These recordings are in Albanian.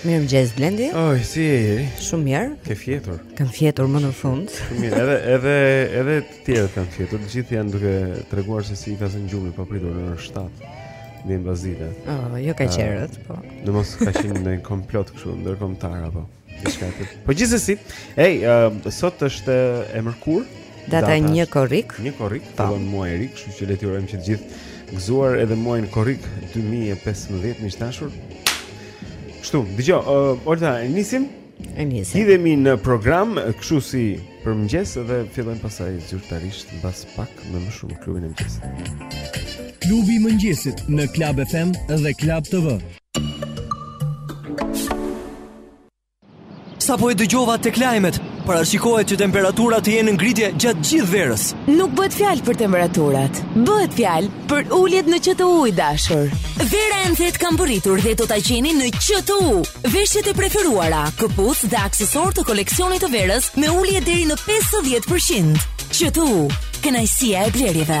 Mirëmëngjes, Blendi Oj, si je Jeri Shumë mirë Ke fjetur Kam fjetur më në fund Shumë mirë Edhe, edhe, edhe të tjerët kanë fjetur Të gjithë janë duke treguar se si i ka zënë gjumi Papritur në orën shtatë Në mbasdite oh, Jo kaq herët po. Në mos ka qenë një komplot kështu Ndërkombëtar apo Po gjithsesi Ej, uh, sot është e mërkurë Data, data një korrik Një korrik po. Muaji i ri Kështu që le t'ju urojmë të gjithë Gëzuar edhe muajin korrik 2015 Miq të dashur Kështu, dëgjo, uh, Olta, e nisim? E nisim. Hidhemi në program, kështu si për mëngjes dhe fillojmë pastaj zyrtarisht mbas pak me më shumë klubin e mëngjesit. Klubi i mëngjesit në Club FM dhe Club TV. Sapo e dëgjova tek lajmet, parashikohet që temperaturat të jenë në ngritje gjatë gjithë verës. Nuk bëhet fjalë për temperaturat, bëhet fjalë për uljet në QTU i dashur. Vera e nxehtë ka mbërritur dhe do ta gjeni në QTU. Veshjet e preferuara, këpucë dhe aksesorë të koleksionit të verës me ulje deri në 50%. QTU, kënaqësia e blerjeve.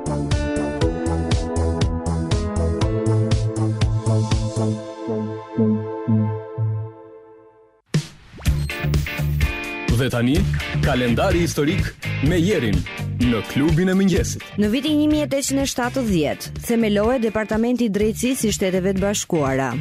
Dhe tani, kalendari historik me Jerin në klubin e mëngjesit. Në vitin 1870, themelohet Departamenti i Drejtësisë i Shteteve të Bashkuara.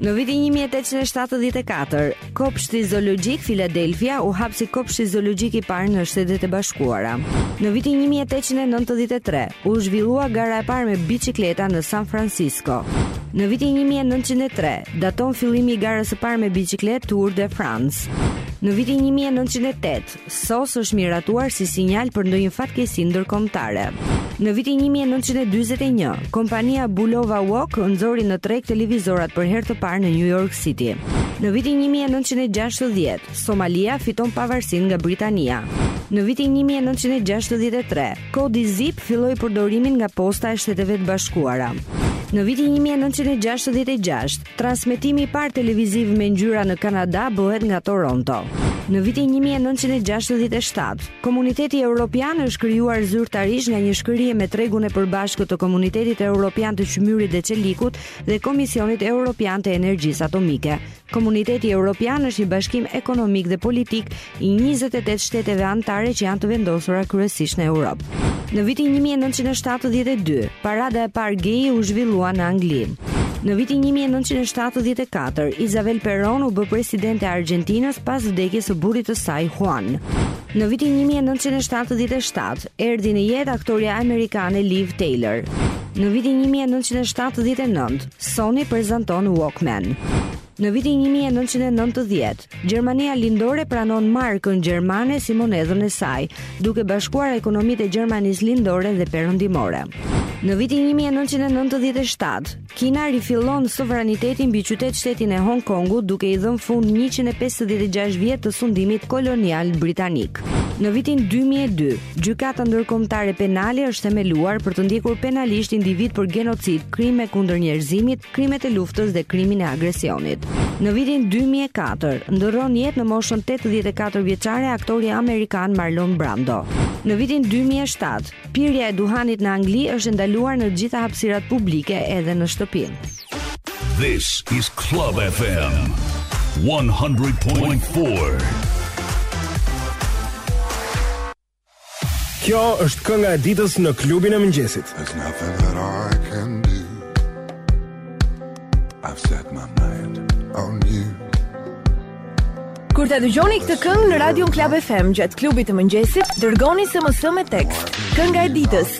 Në vitin 1874, Kopshti Zoologjik Philadelphia u hap si kopshti zoologjik i parë në Shtetet e Bashkuara. Në vitin 1893 u zhvillua gara e parë me biçikleta në San Francisco. Në vitin 1903 daton fillimi i garës së parë me biçikletë Tour de France. Në vitin 1908 SOS është miratuar si sinjal për ndonjë fatkeqësi ndërkombëtare. Në vitin 1941, kompania Bulova Walk nxori në treg televizorat për herë të parë në New York City. Në vitin 1960, Somalia fiton pavarësinë nga Britania. Në vitin 1963, kodi ZIP filloi përdorimin nga Posta e Shteteve të Bashkuara. Në vitin 1966, Transmetimi i parë televiziv me ngjyra në Kanada bëhet nga Toronto. Në vitin 1967, Komuniteti Europian është krijuar zyrtarisht nga një shkrirje me tregun e përbashkët të Komunitetit Europian të Qymyrit dhe Çelikut dhe Komisionit Europian të Energjisë Atomike. Komuniteti Europian është një bashkim ekonomik dhe politik i 28 shteteve anëtare që janë të vendosura kryesisht në Europë. Në vitin 1972, parada e parë gay u zhvillua në Angli. Në vitin 1974, Isabel Perón u bë presidente e Argjentinës pas vdekjes së burrit të saj Juan. Në vitin 1977, erdhi në jetë aktorja amerikane Liv Tyler. Në vitin 1979, Sony prezanton Walkman. Në vitin një mijë e nëntëqind e nëntëdhjetë, Gjermania Lindore pranon markën gjermane si monedhën e saj, duke bashkuar ekonomitë e Gjermanisë Lindore dhe Perëndimore. Në vitin një mijë e nëntëqind e nëntëdhjetë e shtatë, Kina rifillon sovranitetin mbi qytet-shtetin e Hong Kongut duke i dhënë fund njëqind e pesëdhjetë e gjashtë vjet të sundimit kolonial britanik. Në vitin dy mijë e dy, Gjykata Ndërkombëtare Penale është themeluar për të ndjekur penalisht individë për genocid, krime kundër njerëzimit, krimet e luftës dhe krimin e agresionit. Në vitin 2004, ndërron jetë në moshën 84 vjeçare aktori amerikan Marlon Brando. Në vitin 2007, pirja e duhanit në Angli është e ndaluar në gjitha hapësirat publike edhe në shtëpi. This is Club FM 100.4. Kjo është kënga e ditës në klubin e mëngjesit. There's nothing that I can do. I've set my mind on you. Kur ta dëgjoni këtë këngë në radion Club FM gjatë klubit të mëngjesit, dërgoni SMS me tekst. Kënga e ditës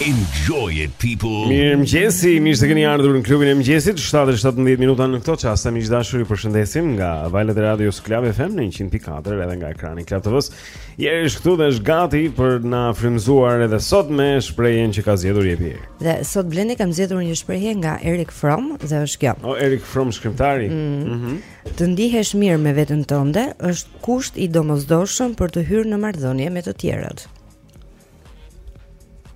Enjoy it people. Mirëmëngjesi, mirë se keni ardhur në klubin e mëngjesit. 7:17 minuta në këto çaste, miq të dashur, ju përshëndesim nga valët e radios Club FM në 100.4 edhe nga ekrani Club TV-s. Je është këtu dhe është gati për na frymzuar edhe sot me shprehjen që ka zgjedhur jepi. Dhe sot Blendi kam zgjedhur një shprehje nga Erik Fromm dhe është kjo. O Erik Fromm shkrimtari. Mhm. Mm mm të ndihesh mirë me veten tënde është kusht i domosdoshëm për të hyrë në marrëdhënie me të tjerët.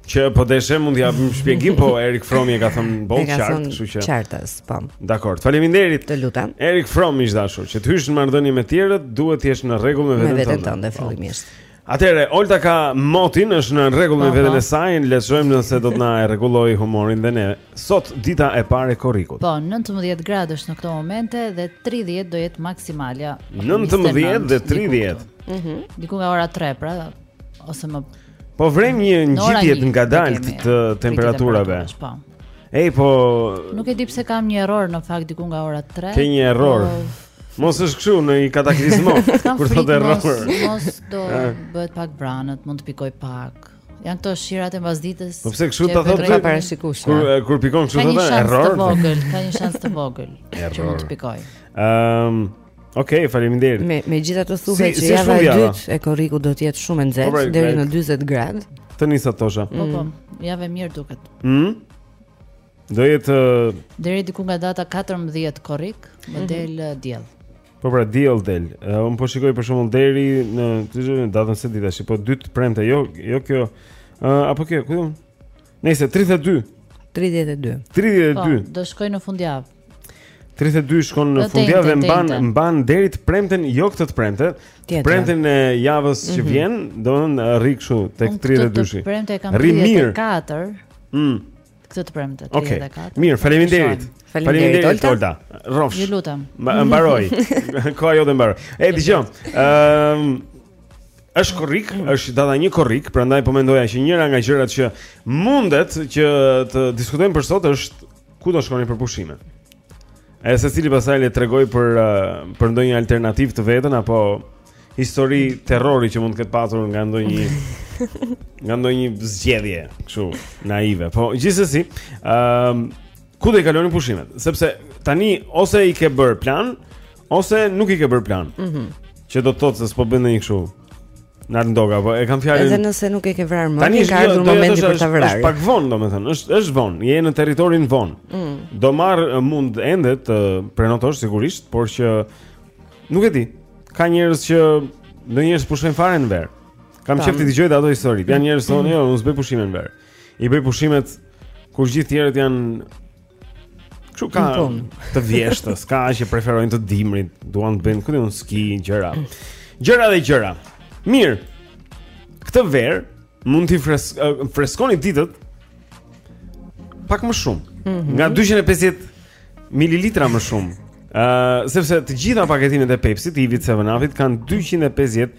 Që po deshe mund t'i japim shpjegim, po Erik Fromm e ka thënë boll qartë, kështu që. Qartë, po. Dakord. Faleminderit. Të lutem. Erik Fromm i dashur, që të hysh në marrëdhënie me tjerët, duhet të jesh në rregull me veten tënde. Me veten tënde fillimisht. Atëre, Olta ka motin, është në rregull me po, veten po. e saj, le të shohim nëse do të na e rregullojë humorin dhe ne. Sot dita e parë e korrikut. Po, 19 gradë është në këto momente dhe 30 do jetë maksimalja. 19 dhe 30. Mhm. Diku nga ora 3, pra ose më Po vërejmë një ngjitje të ngadaltë të, të temperaturave. Po. Ej, po Nuk e di pse kam një error në fakt diku nga ora 3. Ke një error. Po... Mos është kështu në një kataklizmë. Kur thotë error. Mos, mos do bëhet pak vranët, mund të pikoj pak. Janë këto shirat e mbasdites. Po pse kështu ta thotë? Ka parashikuar. Kur kur pikon kështu thotë error. Ka një shans të vogël, ka një shans të vogël që mund të pikojë. Ehm, um, Okej, okay, faleminderit. Megjithatë thuhet si, që si java e dytë e korrikut do të jetë shumë e nxehtë po, pra, deri në 40 gradë. Të nisa tosha. Po po, mm. javë mirë duket. Mhm. Do jetë deri diku nga data 14 korrik, më, mhm. del mm -hmm. diell. Po pra diell del. Uh, unë po shikoj për shembull deri në në datën se ditash, po dytë premte, jo jo kjo. Uh, apo kjo, ku? Nëse 32. 32. 32. Po, do shkoj në fundjavë. 32 shkon në fundjavë dhe mban mban deri të premten, jo këtë të premte. Premten e javës që mhm. vjen, domethënë rri kështu tek 32-shi. Premte kam 34. Mm. Këtë të premte 34. Okej. Mirë, faleminderit. Faleminderit Olta. Olta. Rrofsh. Ju lutem. Mbaroi. Koha jote mbaroi. Ej, dëgjoj. Ëm ehm, Është korrik, është data 1 korrik, prandaj po mendoja që njëra nga gjërat që mundet që të diskutojmë për sot është ku do shkoni për pushime. E secili pastaj le të tregojë për, uh, për ndonjë alternativë të vetën Apo histori terrori që mund të ketë patur nga ndonjë Nga ndonjë zgjedhje Kështu naive Po gjithsesi um, Ku do i kaloni pushimet? Sepse tani ose i ke bërë plan, ose nuk i ke bërë plan. Mhm. Mm që do të thotë se s'po bën ndonjë kështu. Nar ndoga, po e kam fjalën. Edhe nëse nuk e ke vrarë më, tani ka ardhur momenti për ta vrarë. Është pak vonë, domethënë, është është vonë. Je në territorin vonë. Mm. Do marr mund ende të prenotosh sigurisht, por që nuk e di. Ka njerëz që ndonjëherë pushojnë fare në verë. Kam qejf t'i dëgjoj ato histori. Janë njerëz thonë, mm. jo, unë s'bëj pushime në verë. I bëj pushimet kur gjithë tjerët janë Kështu ka të vjeshtës, ka që preferojnë të dimrit, duan të bëjnë këtë unë ski gjëra. Gjëra dhe gjëra. Mirë. Këtë verë mund t'i fres freskoni ditët pak më shumë. Mm -hmm. Nga 250 mililitra më shumë. Ëh, uh, sepse të gjitha paketimet e Pepsit, Ivit, Seven Up-it kanë 250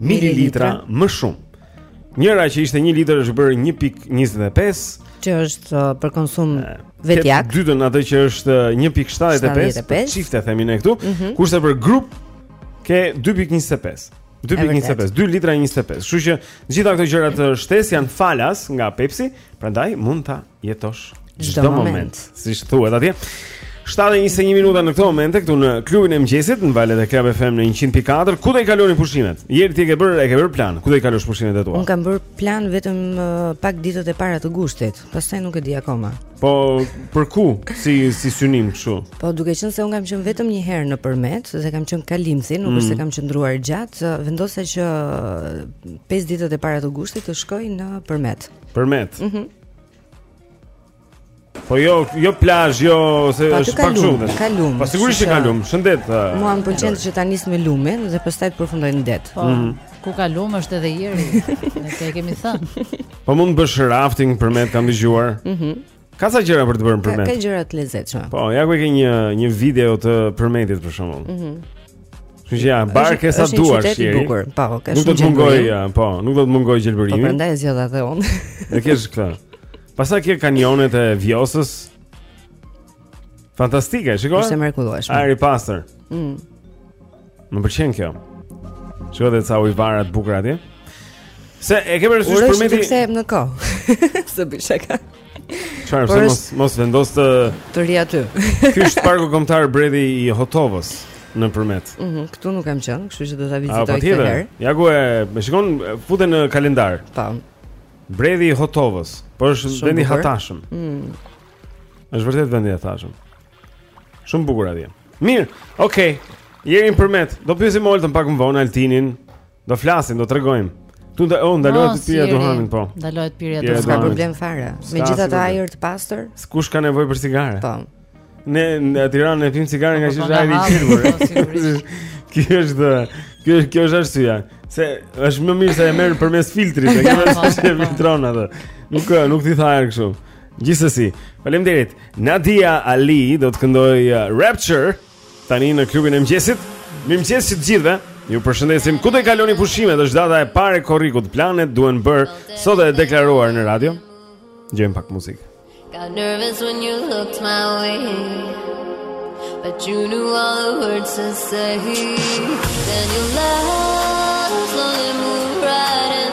mililitra më shumë. Njëra që ishte 1 litër është bërë 1.25, që është uh, për konsum vetjak. Ke të dytën atë që është 1.75 uh, çifte themi ne këtu, mm -hmm. kurse për grup ke 2.25. 2.25, 2 litra 25. Kështu që gjitha këto gjëra të shtesë janë falas nga Pepsi, prandaj mund ta jetosh çdo moment. Siç thuhet atje. 7:21 minuta në këtë moment këtu në klubin e mëngjesit në valët e Club FM në 100.4. Ku do i kaloni pushimet? Jeri ti e ke bërë, e ke bërë plan. Ku do i kalosh pushimet e tua? Unë kam bërë plan vetëm uh, pak ditët e para të gushtit. Pastaj nuk e di akoma. Po për ku? Si si synim kështu? Po duke qenë se unë kam qenë vetëm një herë në Përmet dhe kam qenë kalimthi, nuk mm. është se kam qëndruar gjatë, uh, vendosa që 5 uh, ditët e para të gushtit të shkoj në Përmet. Përmet. Mhm. Mm Po jo, jo plazh, jo se pa, është pak shumë. Ka lum. Po sigurisht që ka lum. Shëndet. Uh, Mua më pëlqen që ta nis me lumin dhe pastaj të përfundoj në det. Po. Mm -hmm. Ku ka lum është edhe Jeri. Ne të kemi thënë. Po mund të bësh rafting Përmet kam dëgjuar. Mhm. Mm ka ca gjëra për të bërë në Përmet. Ka, ka gjëra të lezetshme. Po, ja ku e ke një një video të Përmetit për shembull. Mhm. Mm Kështu që janë bar kesa duar si. Është bukur. Po, po, ka shumë. Nuk do të mungojë, po, nuk do të mungojë gjelbërimi. Po prandaj e zgjodha edhe unë. E ke këtë. Pastaj ke kanionet e Vjosës. Fantastike, shikoj. Është e mrekullueshme. Ari Pastor. Mm. Më pëlqen kjo. Shikoj edhe ca ujëvara të bukura atje. Se e ke parasysh Përmetin? Ure shikoj se më në kohë. S'bëj shaka. Çfarë pse mos mos vendos të të rri aty. Ky është parku kombëtar Bredhi i Hotovës në Përmet. Mhm, mm këtu nuk kam qenë, kështu që do ta vizitoj këtë herë. Patjetër. Ja ku je, më shikon, fute në kalendar. Po. Bredhi i Hotovës, po është vend i hatashëm. Mhm. Është vërtet vend i hatashëm. Shumë bukur atje. Mirë. Okej. Okay. Jemi në Përmet. Do pyesim Oltën pak më vonë Altinin. Do flasim, do tregojmë. Tu nda, oh, ndalohet pirja e duhanit, po. Ndalohet pirja e duhanit. S'ka problem fare. Me gjithë atë ajër të pastër. Kush ka nevojë për cigare? Po. Ne në Tiranë e pimë cigare nga po, po, gjithë ajri kërë. Kjo është dhe, kjo është, kjo është arsyeja. Se është më mirë se e merr përmes filtrit, e kërë është që e filtron atë. Nuk, nuk thithet ajri kështu. Gjithsesi, faleminderit. Nadia Ali do të këndojë uh, Rapture. Tani në klubin e mëngjesit. Mirëmëngjes të gjithëve. Ju përshëndesim. Ku do t'i kaloni pushimet? Është data e parë e korrikut. Planet duhen bërë sot e deklaruar në radio. Dëgjojmë pak muzikë. Got nervous when you looked my way. But you knew all the words to say. Then your love slowly moved in.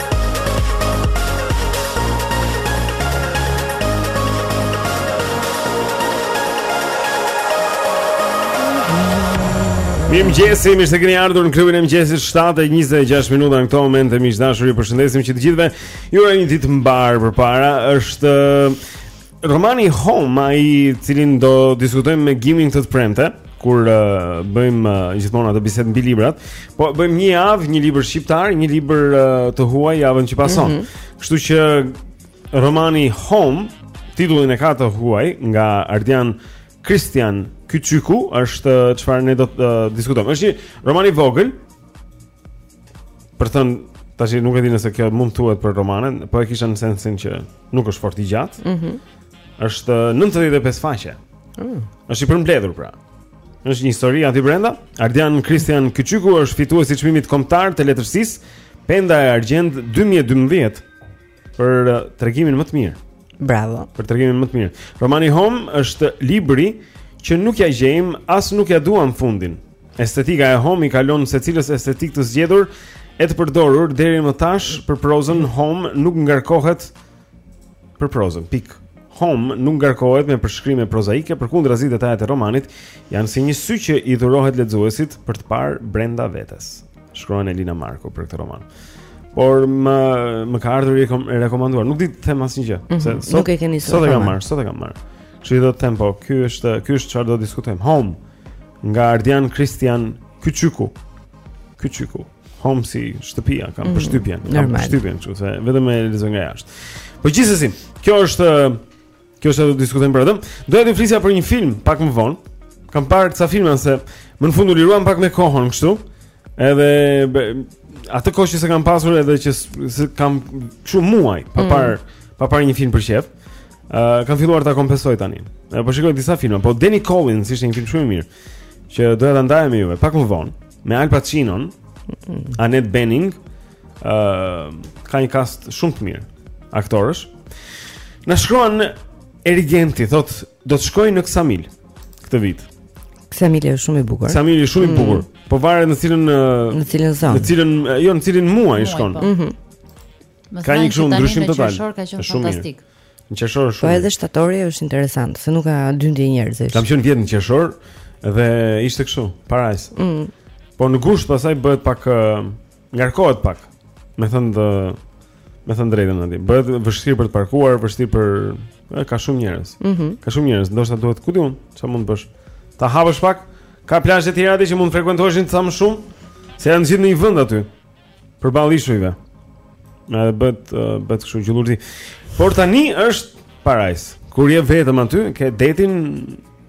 Mirëmëngjesi, mirë se keni ardhur në klubin e mëngjesit 7.26 minuta në këto momente miq të dashur ju përshëndesim që të gjithëve Ju uroj një ditë të mbarë përpara është Romani Home, të cilin do diskutojmë me Gimin këtë të premte, kur uh, bëjmë uh, gjithmonë ato biseda mbi librat, po bëjmë një javë një libër shqiptar, një libër uh, të huaj javën që pason. Mm -hmm. Kështu që romani Home, titullin e ka të huaj nga Ardian Kristian Kyçyku, është uh, çfarë ne do të uh, diskutojmë. Është një roman i vogël, Për thënë tash nuk e di nëse kjo mund thuhet për romanin, po e kisha në sensin që nuk është fort i gjatë. Ëh. Mm është 95 faqe. Ëh. Mm. Është i përmbledhur pra. Është një histori aty brenda. Ardian Kristian Kyçyku është fitues i çmimit kombëtar të letërsisë Penda e Argjendtë 2012. për uh, tregimin më të mirë. Bravo. Për tregimin më të mirë. Romani Home është libri që nuk ja gjejmë as nuk ja duam fundin. Estetika e Home i kalon secilës estetikë të zgjedhur e të përdorur deri më tash për prozën Home nuk ngarkohet për prozën. Pikë. Home nuk ngarkohet me përshkrime prozaike, përkundrazi detajet e romanit janë si një sy që i dhurohet lexuesit për të parë brenda vetes. shkruan Elina Marko për këtë roman. Por më më ka ardhur i rekomanduar. Nuk di të them asnjë gjë, mm -hmm. se sot nuk e keni sot. Sot e kam marrë, sot e kam marrë. Kështu do të them po, ky është ky është çfarë do të diskutojmë. Home nga Ardian Kristian Kyçyku. Kyçyku. Home si shtëpia, kam mm -hmm. përshtypjen, kam përshtypjen kështu se vetëm e lexoj nga jashtë. Po gjithsesi, kjo është Kjo është do të diskutojmë për atë. Doja të flisja për një film pak më vonë. Kam parë ca filma se më në fund u liruam pak me kohën kështu. Edhe be, atë kohë që s'e kam pasur edhe që s'e kam kështu muaj pa mm. parë mm. pa parë një film për qejf. Ë uh, kam filluar ta kompensoj tani. Po shikoj disa filma, po Danny Collins ishte një film shumë i mirë që doja ta ndaja me juve pak më vonë me Al Pacino, mm. Annette Bening ë uh, ka një kast shumë të mirë aktorësh. Na shkruan Erigenti thotë do të shkoj në Ksamil këtë vit. Ksamili është shumë i bukur. Ksamili është shumë i mm. bukur. Mm. Po varet në cilën në cilën zonë. Në cilën jo në cilin muaj shkon. Po. Mhm. Mm ka një shumë ndryshim total. Është ka qenë fantastik. Në qershor është po shumë. Po edhe shtatori është interesant, se nuk ka dyndje njerëzish. Kam qenë vjet në qershor dhe ishte kështu, parajsë. Mm. Po në gusht pastaj bëhet pak Ngarkohet pak. Me thënë të me thënë të drejtën aty. Bëhet vështirë për të parkuar, vështirë për e, ka shumë njerëz. Mm -hmm. Ka shumë njerëz, ndoshta duhet ku di unë, çfarë mund të bësh? Ta hapësh pak. Ka plazhe të tjera aty që mund të frekuentoheshin sa më shumë. Se janë gjithë në një vend aty. Përballë ishujve. Edhe bëhet bëhet kështu gjullurdi. Por tani është parajsë. Kur je vetëm aty, ke detin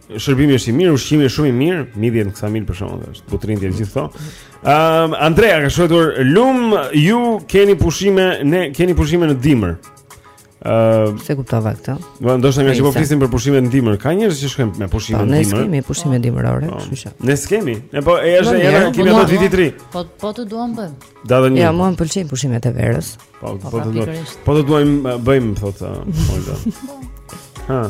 Shërbimi është i mirë, ushqimi është shumë i mirë, midhjet në Ksamil për shkak se është Butrinti të gjithë këto. Ëm um, Andrea ka shkruar lum ju që keni pushime ne keni pushime në dimër. Ëm uh, s'e kuptova këtë. Do ndoshta nga që po flisim për pushime në dimër, ka njerëz që shkojnë me pushime po, në dimër. Ne s'kemi pushime dimërore, po, kështu që. Ne kemi. Ne po e është edhe kemi ato të Vitit të Ri. Po po të duam bëjmë. Da dhe një. Ja, mua më pëlqejnë pushimet e verës. Po po, po të duam. Po të duam bëjmë thotë. Po. Ha.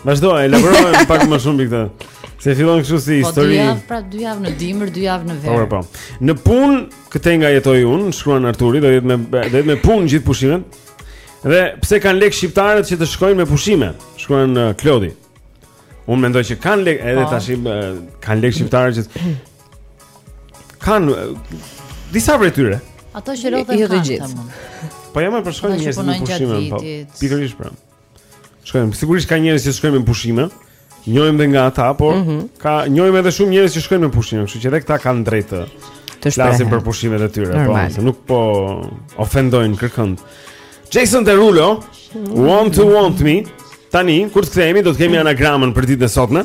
Vazhdo, elaborojmë pak më shumë për këtë. Se fillon kështu si po, histori. Po dy javë, pra dy javë në dimër, dy javë në verë. Po, po, po. Në punë, këtë nga jetoj unë, shkruan Arturi, do jetë me, do jetë me punë gjithë pushimet. Dhe pse kanë lek shqiptarët që të shkojnë me pushime? Shkruan uh, Klodi. Unë mendoj që kanë lek edhe po. tash uh, kanë lek shqiptarët që kanë uh, disa prej tyre. Ata që rrotën jo, kanë. Jo të gjithë. Po jam për shkojnë njerëz në pushime, po. Pikërisht pra. Shkojnë, sigurisht ka njerëz që shkojnë me pushime. Njohim dhe nga ata, por mm -hmm. ka njohim edhe shumë njerëz që shkojnë me pushime, kështu që edhe këta kanë të drejtë të flasin për pushimet e tyre, po, Normal. po, nuk po ofendojnë kërkënd. Jason Derulo, mm -hmm. want to want me. Tani, kur të kthehemi, do të kemi anagramën për ditën e sotme.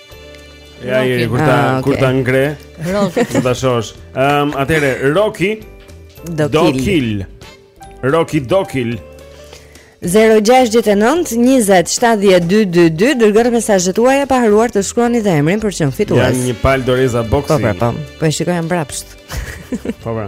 Ja, i kur ta ah, kur ta ngre. Roki. Do ta shohësh. Ehm, um, atëherë Roki do kill. Roki do kill. 0-6-9-20-7-12-22 Dërgoni mesazhet tuaja pa harruar të shkruani dhe emrin për të qenë fitues Janë një palë doreza boksi Po pra po, po e shikoj e mbrapsht Po pra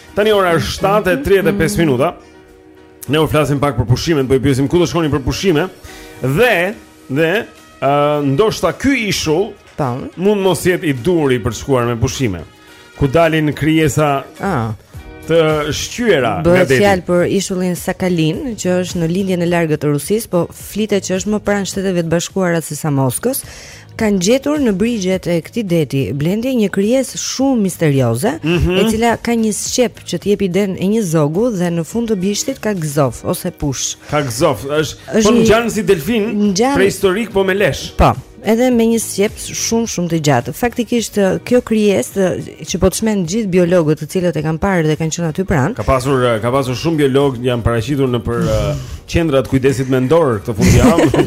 Tani ora është 7:35 minuta. Ne u flasim pak për pushimet, po i pyesim ku do shkoni për pushime. Dhe, dhe, ë uh, ndoshta ky ishull mund mos jetë i duhuri për të shkuar me pushime. Ku dalin krijesa? Ah të shqyera nga deti. Bëhet fjalë për ishullin Sakalin, që është në lindjen e largët të Rusisë, po flitet që është më pranë shteteve të bashkuara se sa Moskës. kanë gjetur në brigjet e këtij deti Blendi një krijesë shumë misterioze, mm -hmm. e cila ka një sqep që të jep idenë e një zogu dhe në fund të bishtit ka gëzof ose push. Ka gëzof, është është po një... ngjan si delfin ngjan... prehistorik po me lesh. Po. Edhe me një sqep shumë shumë të gjatë. Faktikisht kjo krijesë që po i çmend gjithë biologët të cilët e kanë parë dhe kanë qenë aty pranë. Ka pasur ka pasur shumë biologë që janë paraqitur nëpër qendra të kujdesit mendor këtë fundjavë.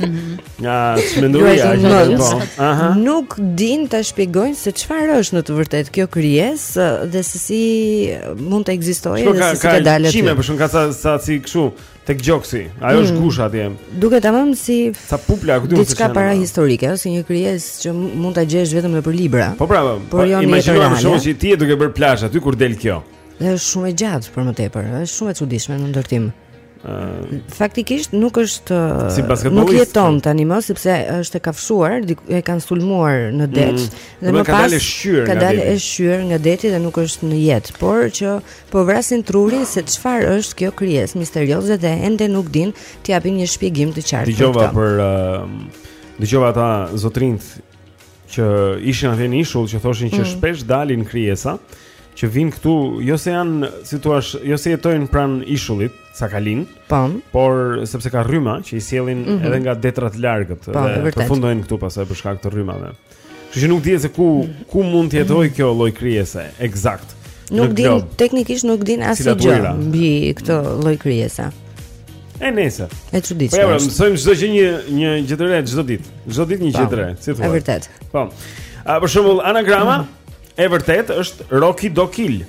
Nga çmenduria që ka bën. Aha. Nuk din ta shpjegojnë se çfarë është në të vërtetë kjo krijesë dhe se si mund të ekzistojë dhe se si ka dalë aty. Çime për shkak sa sa si kështu tek gjoksi. Ajo mm. është gusha atje. Duket tamam si sa pupla ku duhet të shkojë. Diçka parahistorike ose një krijesë që mund ta gjesh vetëm nëpër libra. Po bravo. Po, po jo në jetë reale. Imagjino se ti je duke bërë plazh aty kur del kjo. Dhe është shumë e gjatë për më tepër, është shumë e çuditshme në ndërtim. Faktikisht nuk është si nuk jeton tani më sepse është e kafshuar, e kanë sulmuar në det mm -hmm. dhe më pas ka dalë shqyer nga deti. Ka dalë e shqyer nga deti dhe nuk është në jetë, por që po vrasin trurin se çfarë është kjo krijesë misterioze dhe ende nuk din të japin një shpjegim të qartë. Dëgjova për uh, dëgjova ata zotrinjt që ishin atje në ishull që thoshin që mm. shpesh dalin krijesa që vijnë këtu, jo se janë, si thua, jo se jetojnë pranë ishullit, Sakalin. Po. Por sepse ka rryma që i sjellin mm -hmm. edhe nga detrat e largët Pam, dhe përfundojnë këtu pastaj për shkak të rrymave. Kështu që nuk dihet se ku ku mund të jetojë kjo lloj krijese, eksakt. Nuk din teknikisht nuk din asgjë mbi këtë lloj krijese. E nesër. E çuditshme. Po, mësojmë çdo gjë një një gjë të re çdo ditë. Çdo ditë një gjë po, të re, si thua. E vërtet. Po. A për shembull anagrama e vërtet është Roki Dokil.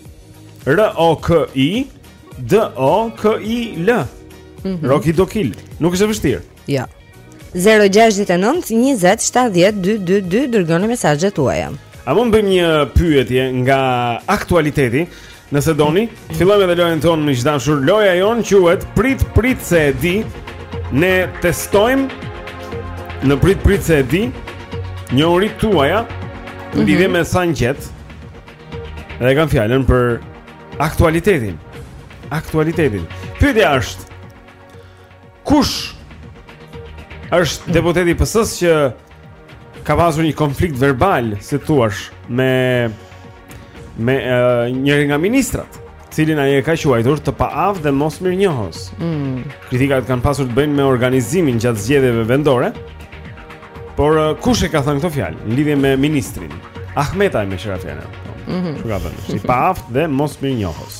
R O K I D O K I L. Mhm. Roki Dokil. Nuk është e vështirë. Jo. Ja. 069 20 70 222 dërgoni mesazhet tuaja. A mund të bëjmë një pyetje nga aktualiteti? Nëse doni, të fillojmë edhe lojën tonë më të dashur. Loja jonë quhet Prit Prit se e di. Ne testojmë në Prit Prit se e di njohuritë tuaja në lidhje mm -hmm. me sa ngjet. Dhe e kam fjalën për aktualitetin. Aktualitetin. Pyetja është Kush është deputeti i PS-së që ka pasur një konflikt verbal, si thua, me me uh, njërin nga ministrat, të cilin ai e ka quajtur të paaftë dhe mosmirënjohës. Mm. Kritikat kanë pasur të bëjnë me organizimin gjatë zgjedhjeve vendore. Por uh, kush e ka thënë këto fjalë në lidhje me ministrin? Ahmetaj me qira fjalën. Mhm. Mm Çfarë bën? Si i paaftë dhe mosmirënjohës.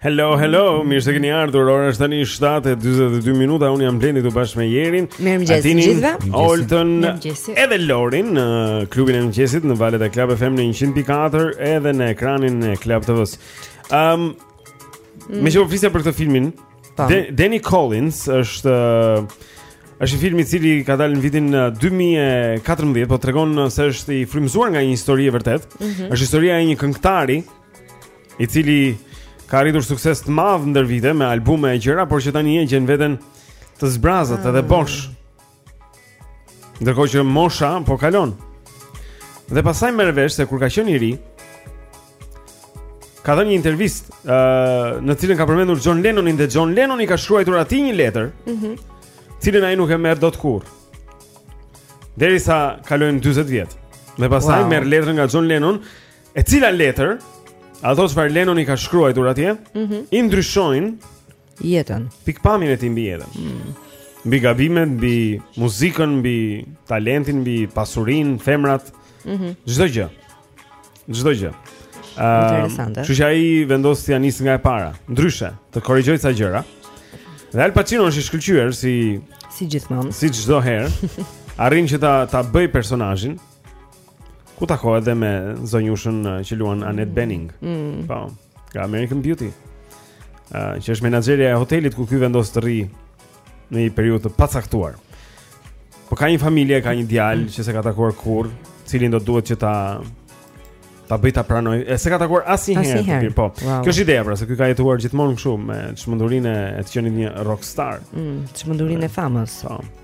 Hello, hello, mirë se keni ardhur. Ora është tani 7:42 minuta. Unë jam Blendi këtu bashkë me Jerin. Mirëmëngjes të gjithëve. Oltën edhe Lorin në klubin e mëngjesit në valët e Club FM në 100.4 edhe në ekranin e Club TV-s. Ehm, um, mm. më shumë flisja për këtë filmin. Danny Collins është është një film i cili ka dalë në vitin 2014, po tregon se është i frymëzuar nga një histori e vërtetë. Mm -hmm. Është historia e një këngëtari i cili ka arritur sukses të madh ndër vite me albume e gjëra, por që tani e gjen veten të zbrazët mm. edhe bosh. Ndërkohë që mosha po kalon. Dhe pastaj merr vesh se kur ka qenë i ri, ka dhënë një intervistë uh, në cilën ka përmendur John Lennonin dhe John Lennon i ka shkruar atij një letër, ëh, mm -hmm. të cilën ai nuk e merr dot kurrë. Derisa kalojnë 40 vjet. Dhe pastaj wow. merr letrën nga John Lennon E cila letër ato çfarë Lennon i ka shkruar atje? Mhm. Mm I ndryshojnë jetën. Pikpamjen e tij mbi jetën. Mm. Mbi gabimet, mbi muzikën, mbi talentin, mbi pasurinë, femrat. Mhm. Mm Çdo gjë. Çdo gjë. Interesante. Kështu që ai vendos t'ia nisë nga e para. Ndryshe, të korrigjoj ca gjëra. Dhe Al Pacino është i shkëlqyer si si gjithmonë. Si çdo herë. Arrin që ta ta bëj personazhin. Ku takohet dhe me zonjushën uh, që luan Annette Bening. Mm. Po, nga American Beauty. Uh, që është menaxherja e hotelit ku ky vendos të rri në një periudhë të pacaktuar. Po ka një familje, ka një djalë që s'e ka takuar kurrë, cilin do duhet që ta ta bëj ta pranoj. E s'e ka takuar asnjëherë, Asnjëherë. mirë, po. Wow. Kjo është ideja pra, se ky ka jetuar gjithmonë kështu me çmendurinë e të qenit një rockstar. Mm, çmendurinë e famës. Po.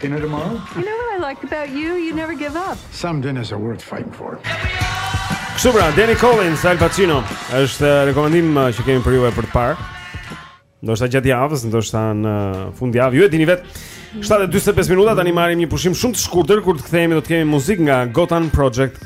Dinner tomorrow? You know what I like about you? You never give up. Some dinners are worth fighting for. Kështu pra, Danny Collins, Al Pacino, është eh, rekomendim eh, që kemi për juve për të parë. Ndoshta gjatë javës, ndoshta në eh, fund javë, ju e dini vetë. 7:45 minuta tani marrim një pushim shumë të shkurtër kur të kthehemi do të kemi muzikë nga Gotan Project.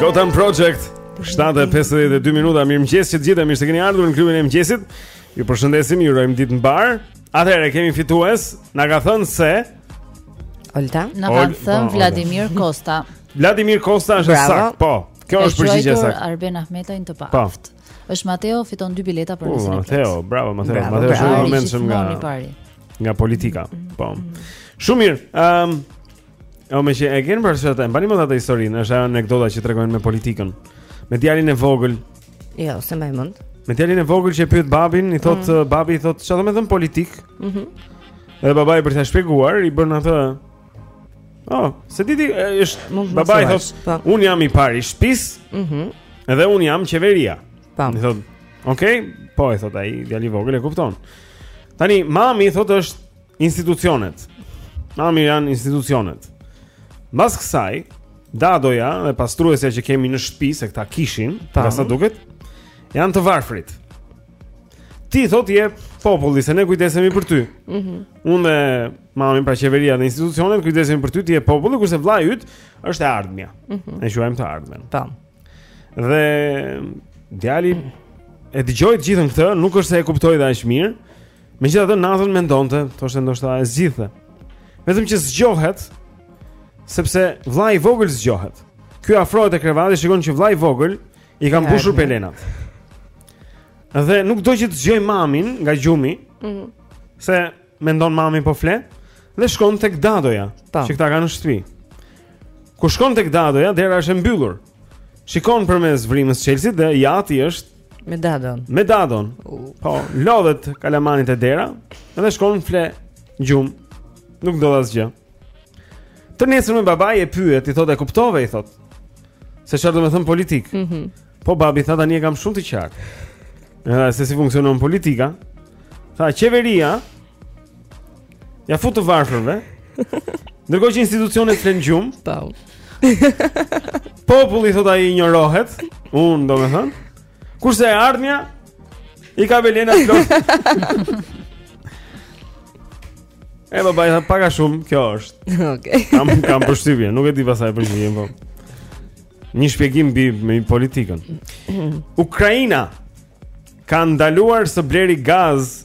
Gotan Project 7.52 minuta Mirëmëngjes që të gjithë Mirë se keni ardhur në klubin e mëngjesit Ju përshëndesim, ju urojmë ditë të mbarë Atëherë, kemi fitues Na ka thënë se Olta Na ka thënë Vladimir Kosta Vladimir Kosta është sakt Po, kjo është përgjigje sakt E Arben Ahmeta në të pa Po është Mateo, fiton dy bileta për nesër e kretë Mateo, bravo Mateo Mateo shumë në mendë shumë nga Nga politika Po Shumë mirë um, Jo, më që e kanë për shkak të mbani më atë historinë, është ajo anekdota që tregojnë me politikën. Me djalin e vogël. Jo, s'e mbaj mend. Me djalin e vogël që pyet babin, i thot mm. babi i thot, "Çfarë do të thotë politik?" Mhm. Mm Edhe babai për të shpjeguar, i bën atë Oh, se ç'është babai thot, po. "Un jam i pari i shtëpis." Mhm. Mm edhe un jam qeveria. Tam. Po. I thot, "Ok, po i thot ai, djali i vogël e kupton." Tani mami thot është institucionet. Mami janë institucionet. Mbas kësaj, dadoja dhe pastruesja që kemi në shtëpi se këta kishin, me sa duket, janë të varfrit. Ti thot je populli se ne kujdesemi për ty. Mhm. Mm Unë dhe mami pra qeveria dhe institucionet kujdesemi për ty, ti je populli kurse vllai yt është e ardhmja. Mm -hmm. Ne quajmë të ardhmen. Tam. Dhe djali e dëgjoi të gjithën këtë, nuk është se e kuptoi dhe aq mirë. Megjithatë natën mendonte, thoshte ndoshta e zgjidhte. Vetëm që zgjohet sepse vllai i vogël zgjohet. Ky afrohet te krevati, shikon që vllai i vogël i ka mbushur pelenat. Dhe nuk do që të zgjoj mamin nga gjumi. Mhm. Mm se mendon mami po fle dhe shkon tek dadoja, po. që këta kanë në shtëpi. Kur shkon tek dadoja, dera është e mbyllur. Shikon përmes vrimës së çelësit dhe i ati është me Dadon. Me Dadon. Uh. Po, lodhet kalamani te dera dhe shkon fle gjumë. Nuk ndodh asgjë. Të nesërmen babai e pyet, i thotë e kuptove, i thotë. Se çfarë domethënë politikë. Mhm. Mm po babi tha tani e kam shumë të qartë. Edhe se si funksionon politika. Tha qeveria Ia fut të varfërve. Ndërkohë që institucionet flenë gjumë. Po. Populli thotë ai injorohet. Unë domethënë. Kurse e ardhmja i ka velena flok. E do bëj pak a shumë, kjo është. Okej. Kam kam përshtypje, nuk e di pasaj për çfarë po. Një shpjegim mbi politikën. Ukraina ka ndaluar së bleri gaz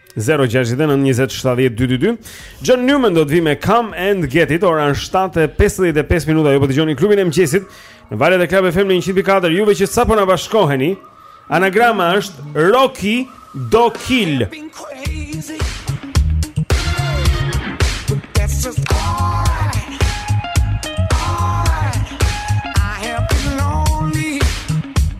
0-6-9-27-12-2 John Newman do të vijë me Come and get it Ora 7 e 55 minuta Ju po dëgjoni klubin e mëngjesit Në valët e Club FM në 104 Juve që sapo na bashkoheni Anagrama është Rocky Do Kill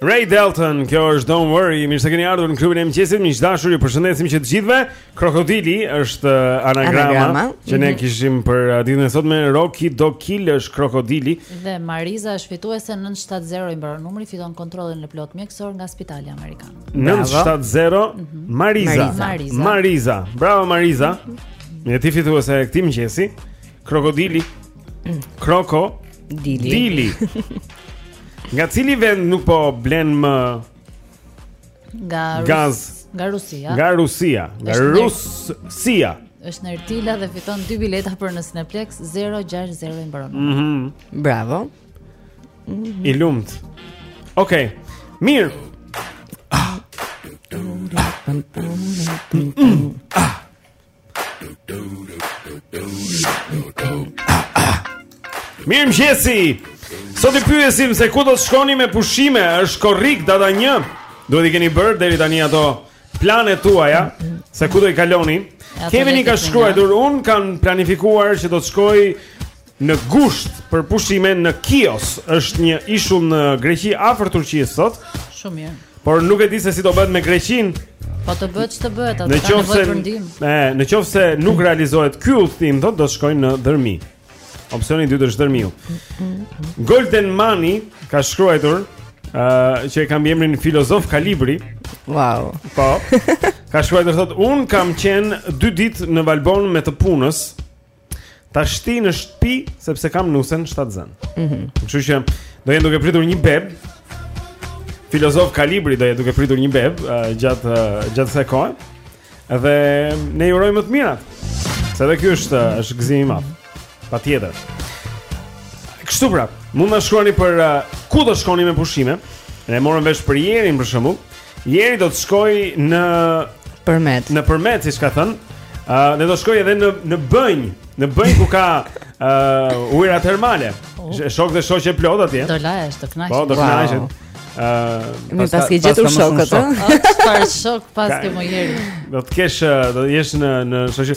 Ray Dalton, kjo është Don't Worry. Mirë se keni ardhur në klubin e mëngjesit. Miq të dashur, ju përshëndesim që të gjithëve. Krokodili është uh, anagrama, anagrama. që ne mhm. kishim për uh, ditën e sotme. Rocky Do Kill është krokodili. Dhe Mariza është fituese 970 i mbaron numri, fiton kontrollin e plotë mjekësor nga Spitali Amerikan. 970 mhm. Mariza. Mariza. Mariza. Bravo Mariza. Je ti fituese e këtij mëngjesi. Krokodili. Kroko. Dili. Dili. Nga cili vend nuk po blen më gaz? Nga Rusia. Nga Rusia, nga Rusia. Është Nertila dhe fiton dy bileta për në Cineplex 060 i mbaron. Mhm. Mm Bravo. Mm -hmm. I lumtë. Okej. Okay. Mirë. Ah. Ah. Ah. Mirëmëngjesi Sot i pyesim se ku do të shkoni me pushime është korrik data një Duhet i keni bërë deri tani ato planet tuaja Se ku do i kaloni Kevini ka shkruajtur Unë kam planifikuar që do të shkoj Në gusht për pushime në Kios është një ishull në Greqi afër Turqisë thotë. Shumë mirë. Por nuk e di se si do bëhet me Greqinë. Po të bëhet ç'të bëhet, ata kanë nevojë për ndihmë. Në në qoftë se nuk realizohet ky udhëtim, do të shkoj në Dhërmi. Opsioni i dytë është Dhërmiu. Golden Money ka shkruar ë uh, që e ka emrin filozof kalibri. Wow. Po. Ka shkruar thotë, "Unë kam qenë 2 ditë në Valbonë me të punës." ta shti në shtëpi sepse kam nusen shtatzën. Mhm. Mm Kështu që do jem duke pritur një bebe. Filozof kalibri do jetë duke pritur një bebe uh, gjatë uh, gjatë kësaj kohe. Dhe ne i urojmë më të mirat. Se edhe ky është uh, është gëzim i madh. Patjetër. Kështu pra, mund të na shkruani për uh, ku do shkoni me pushime. Ne morëm vesh për Jerin për shembull. Jeri do të shkojë në Përmet. Në Përmet, siç ka thënë. Ë, uh, dhe do të shkojë edhe në në Bënj, në Bënj ku ka ë uh, ujëra termale. Oh. Shok dhe shoqe plot atje. Do lahesh, do kënaqesh. Po, do kënaqesh. Wow. Ëh, më pas ke gjetur shokët, ëh. Çfarë shok pas ke më herë? Do të kesh, do të jesh në në shoqë.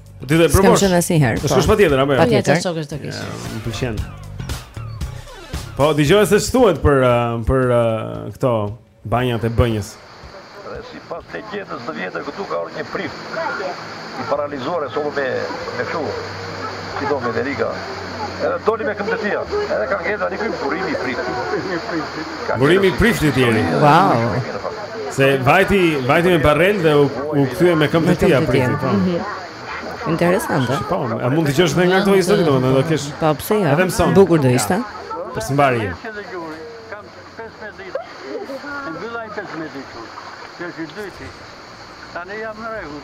Ti do të provosh. S'kam qenë asnjëherë. Është kush po. patjetër apo jo? Patjetër. Çfarë shokësh do kesh? Më pëlqen. Po dëgjoj se thuhet për uh, për uh, këto banjat e Bënjës. Sipas legjendës të vjetër këtu ka ardhur një prift I paralizuar e sollën me Me shu Si do me Derika Edhe doli me këmbë të tija Edhe ka ngelur dhe një emër burimi i priftit Burimi i priftit i tjeri Wow Se vajti, vajti me barelë dhe u, u kthye me këmbë të tija prifti. Po. Mhm. Interesante. Po, a mund të dëgjosh edhe nga këto histori domethënë do të kesh. Po pse jo? Edhe mëson. Bukur do ishte. Për së mbari. Kam 15 ditë. Mbyllaj 15 ditë. Kjo është i dyti. Tani jam në rregull.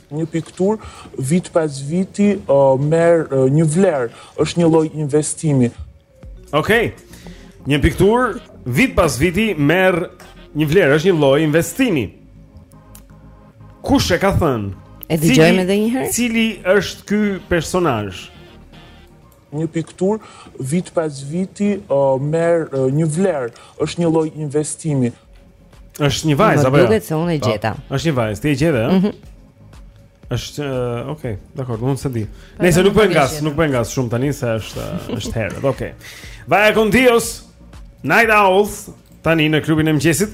Një pikturë, vit pas viti, merr një vlerë, është një lloj investimi. Okej. Një pikturë, vit pas viti, merr një vlerë, është një lloj investimi. Kush e ka thënë? E dëgjojmë edhe një herë. Cili është ky personazh? Një pikturë, vit pas viti, merr një vlerë, është një lloj investimi. Është një vajzë apo jo? Duket se unë e po. gjeta. Është një vajzë, ti e gjete, ëh? Mhm. Është, uh, okay, dakor, unë s'e di. Po, Nëse nuk po ngas, nuk po e ngas shumë tani se është është herët. Okej. Okay. Vaya Con Dios, Night Owls, tani në klubin e mëngjesit.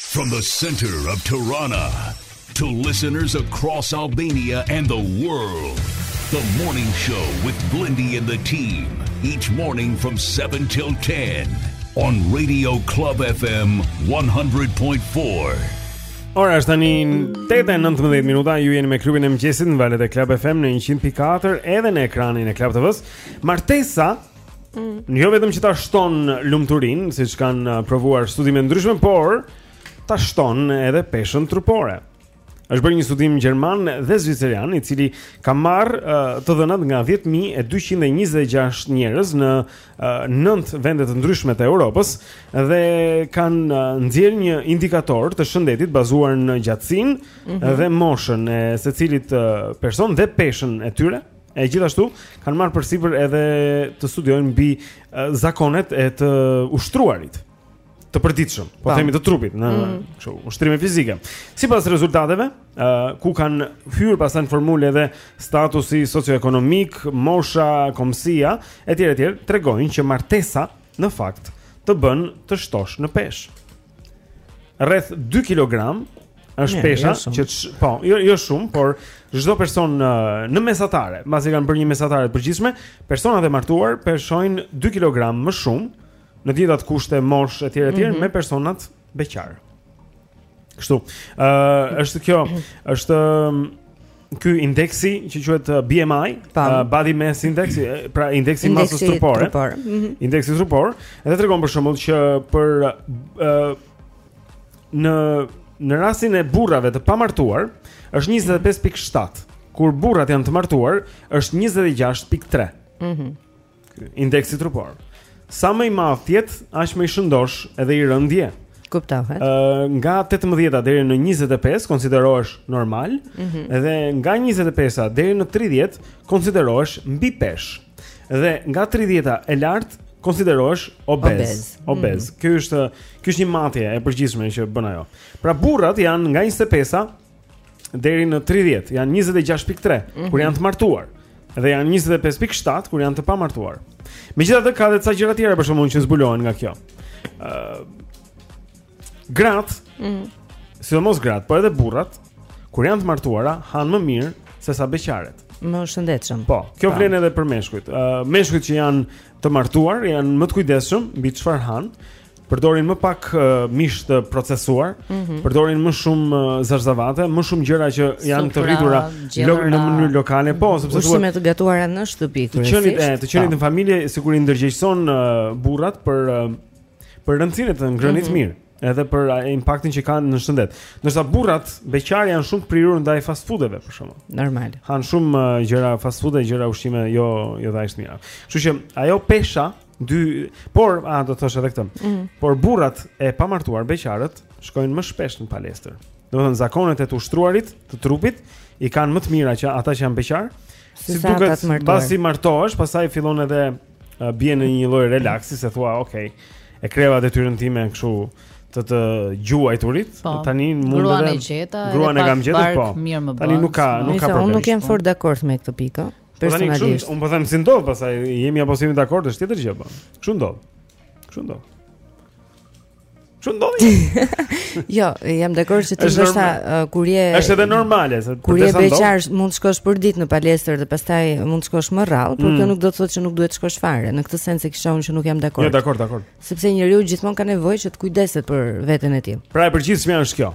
From the center of Tirana to listeners across Albania and the world. The morning show with Blendi and the team each morning from 7 till 10 on Radio Club FM 100.4. Ora është tani 8:19 minuta, ju jeni me klubin e mëngjesit në valët e Club FM në 100.4 edhe në ekranin e Club TV-s. Martesa Mm. Jo vetëm që ta shton lumturinë, siç kanë uh, provuar studime të ndryshme, por ta shton edhe peshën trupore. Është bërë një studim gjerman dhe zviceran, i cili ka marrë uh, të dhënat nga 10.226 njerëz në uh, 9 vende të ndryshme të Europës dhe kanë uh, nxjerrë një indikator të shëndetit bazuar në gjatësinë mm -hmm. dhe moshën e secilit uh, person dhe peshën e tyre, E gjithashtu kanë marrë përsipër edhe të studiojnë mbi zakonet e të ushtruarit të përditshëm, po themi të trupit në mm. kështu, mm. ushtrime fizike. Sipas rezultateve, ë uh, ku kanë hyrë pastaj në formulë edhe statusi socioekonomik, mosha, kombësia, etj etj, tregojnë që martesa në fakt të bën të shtosh në peshë. rreth 2 kg është pesha jo që po, jo jo shumë, por çdo person në, në mesatare, pasi kanë bërë një mesatare të përgjithshme, personat e martuar peshojnë 2 kg më shumë në të njëjtat kushte moshe etj etj mm -hmm. me personat beqarë. Kështu. Ë uh, është kjo, është ky indeksi që quhet uh, BMI, uh, Body Mass Index, pra indeksi i masës trupore. Trupor. Mm -hmm. Indeksi trupor, edhe tregon për shembull që për uh, në në rastin e burrave të pamartuar është 25.7, kur burrat janë të martuar është 26.3. Mhm. Mm Indeksi trupor. Sa më i madh të jetë, aq më i shëndoshë edhe i rëndë je. Kuptohet. Ë nga 18-a deri në 25 konsiderohesh normal, mm -hmm. edhe nga 25-a deri në 30 konsiderohesh mbi peshë. Dhe nga 30-a e lart konsiderohesh obez. Obez. obez. Mm -hmm. Ky është ky është një matje e përgjithshme që bën ajo. Pra burrat janë nga 25-a deri në 30 janë 26.3 mm -hmm. kur janë të martuar dhe janë 25.7 kur janë të pamartuar. Megjithatë ka edhe ca gjëra tjera për shembull që zbulohen nga kjo. ë uh, Gratë, mm -hmm. sidomos gratë, por edhe burrat, kur janë të martuara, hanë më mirë se sa beqaret. Më shëndetshëm. Po, kjo po. vlen edhe për meshkujt. ë uh, Meshkujt që janë të martuar janë më të kujdesshëm mbi çfarë hanë. përdorin më pak uh, mish të procesuar, mm -hmm. përdorin më shumë uh, zarzavate, më shumë gjëra që janë të rritura lo në mënyrë lokale, po, sepse thua ushqime të gatuara në shtëpi kryesisht. Të qenit, e, të qenit po. në familje sikur i ndërgjegjëson uh, burrat për uh, për rëndësinë të ngrënit mm -hmm. mirë edhe për impaktin që kanë në shëndet. Ndërsa burrat beqarë janë shumë të prirur ndaj fast foodeve për shembull. Normal. Han shumë uh, gjëra fast food e gjëra ushqime jo jo dhe aq të mira. Kështu që ajo pesha Dy, por a do të thosha edhe këtë. Mm -hmm. Por burrat e pamartuar beqarët shkojnë më shpesh në palestër. Domethënë zakonet e të ushtruarit të trupit i kanë më të mira që ata që janë beqarë. Si duket, pasi martohesh, pastaj fillon edhe uh, bie në një lloj relaksi se thua, ok, e kreva detyrën time kështu të të gjuajturit. Po, tani mund të gruan e gjeta, gruan e kam gjetur po. Tani nuk ka, nuk ka problem. Unë nuk jam fort dakord me këtë pikë. Po tani kështu, un po them si ndodh pastaj, jemi apo s'jemi dakord është tjetër gjë po. Kështu ndodh. Kështu ndodh. Kështu ndodh. jo, jam dakord se ti ndoshta uh, kur je Është edhe normale se kur je beqar mund të shkosh për ditë në palestër dhe pastaj mund të shkosh më rrallë, por mm. kjo nuk do të thotë që nuk duhet të shkosh fare. Në këtë sens e kisha unë që nuk jam dakord. Jo, dakord, dakord. Sepse njeriu gjithmonë ka nevojë që të kujdeset për veten e tij. Pra e përgjithshme është kjo.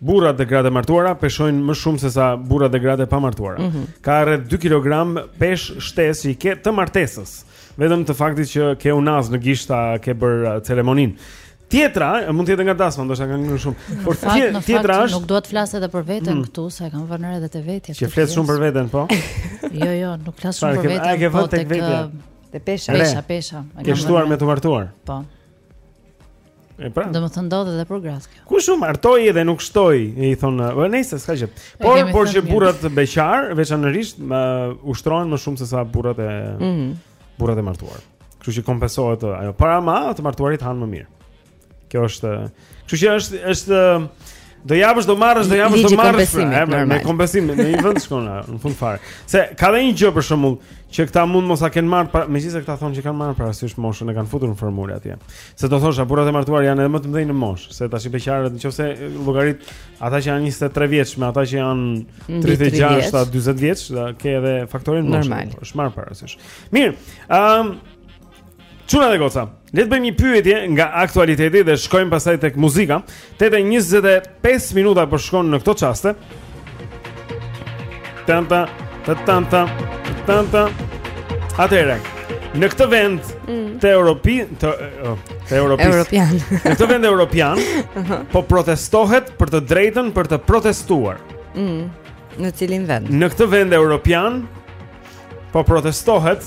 Burrat dhe gratë e martuara peshojnë më shumë se sa burrat dhe gratë e pamartuara. Mm -hmm. Ka rreth 2 kg peshë shtesë që i ke të martesës, vetëm të faktit që ke unazë në gisht, e ke bërë uh, ceremoninë. Tjetra, mund të jetë nga dasma, ndoshta kanë ngrënë shumë. Por fakt, tje, tjetra është nuk dua të flas edhe për veten mm. këtu, se e kam vënë edhe te vetja. Që flet shumë për veten, po. jo, jo, nuk flas shumë për veten. E ke vënë po, tek vetja. Uh, te pesha, pesha, pesha. Ke shtuar me të martuar. Po. E pra. Domethënë edhe për gratë kjo. Kush u martua dhe nuk shtoi, i thonë, "Po nejse, s'ka gjë." Por por që burrat beqarë, veçanërisht, ushtrohen më shumë se sa burrat e mhm. burrat e martuar. Kështu që kompensohet ajo. Po ama të martuarit han më mirë. Kjo është, kështu që është është Do japësh do marrësh, do japësh do marrësh. Pra, me kompensim në një vend shkon në fund fare. Se ka dhe një gjë për shembull që këta mund mos e kenë marrë, pra, megjithëse këta thonë që kanë marrë parasysh moshën e kanë futur në formulë atje. Se do thosha burrat e martuar janë edhe më të mëdhenj në moshë, se tashi beqarët nëse llogarit ata që janë 23 vjeç me ata që janë 36 a 40 vjeç, ke edhe faktorin moshë. Është marrë parasysh. Mirë, ëm um, Çuna dhe goca, le të bëjmë një pyetje nga aktualiteti dhe shkojmë pastaj tek muzika. 8:25 minuta po shkon në këto çaste. Tanta, tanta, tanta. Atëherë. Në këtë vend mm. të Europi, të oh, të Europës. Europian. në këtë vend europian uh-huh. po protestohet për të drejtën për të protestuar. Mm. Në cilin vend? Në këtë vend europian po protestohet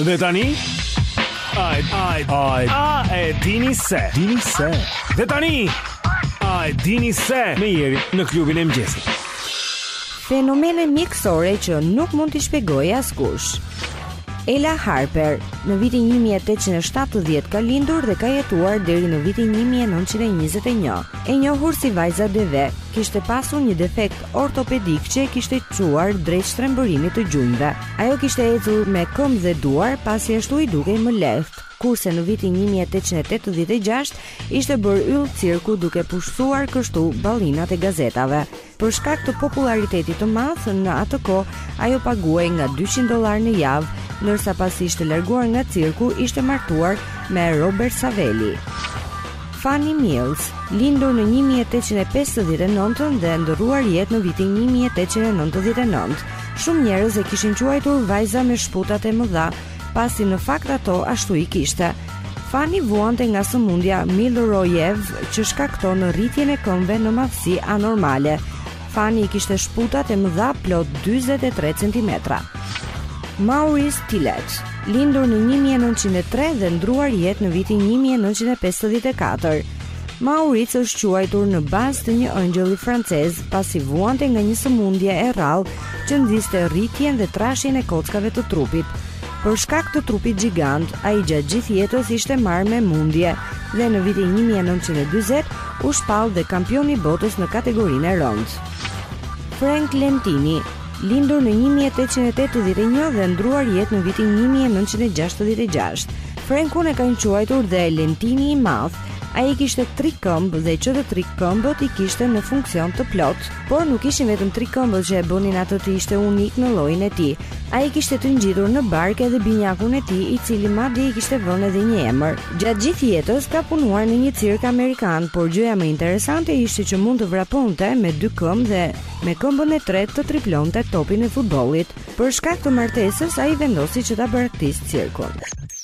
Dhe tani Ai ai ai a e dini se dini se Dhe tani a e dini se me jeri në klubin e mëngjesit Fenomene mjekësore që nuk mund t'i shpjegojë askush Ela Harper në vitin 1870 ka lindur dhe ka jetuar deri në vitin 1921. E njohur si vajza Deve, kishte pasur një defekt ortopedik që e kishte çuar drejt shtrembërimit të gjunjëve. Ajo kishte ecur me këmbë dhe duar, pasi ashtu i dukej më lehtë. Kurse në vitin 1886 ishte bërë yll cirku duke pushtuar kështu ballinat e gazetave. Për shkak të popullaritetit të madh në atë kohë, ajo paguhej nga 200 dollarë në javë, ndërsa pasi ishte larguar nga cirku, ishte martuar me Robert Savelli. Fanny Mills, lindur në 1859 dhe ndërruar jetë në vitin 1899. Shumë njerëz e kishin quajtur vajza me shputat e mëdha, pasi në fakt ato ashtu i kishte. Fanny vuante nga sëmundja Milroy që shkakton në rritjen e këmbëve në madhësi anormale. Fani i kishte shputat e mëdha plot 43 centimetra. Maurice Tillet, lindur në 1903 dhe ndruar jetë në vitin 1954. Maurice është quajtur në bazë të një ëngjëlli francez pasi vuante nga një sëmundje e rrallë që nxiste rritjen dhe trashjen e kockave të trupit. Për shkak të trupit gjigant, ai gjatë gjithë jetës ishte marrë me mundje dhe në vitin 1940 u shpall dhe kampion i botës në kategorinë e rëndë. Frank Lentini, lindur në 1881 dhe ndruar jetë në vitin 1966, Frankun e kanë quajtur dhe Lentini i Madh, ai kishte tri këmbë dhe që të tri këmbët i kishte në funksion të plotë. Por nuk ishin vetëm tri këmbët që e bënin atë të ishte unik në llojin e tij. Ai kishte të ngjitur në bark edhe binjakun e tij, të cilit madje i kishte vënë edhe një emër. Gjatë gjithë jetës ka punuar në një cirk amerikan, por gjëja më interesante ishte që mund të vraponte me dy këmbë dhe me këmbën e tretë të driblonte topin e futbollit. Për shkak të martesës, ai vendosi që ta braktisë cirkun.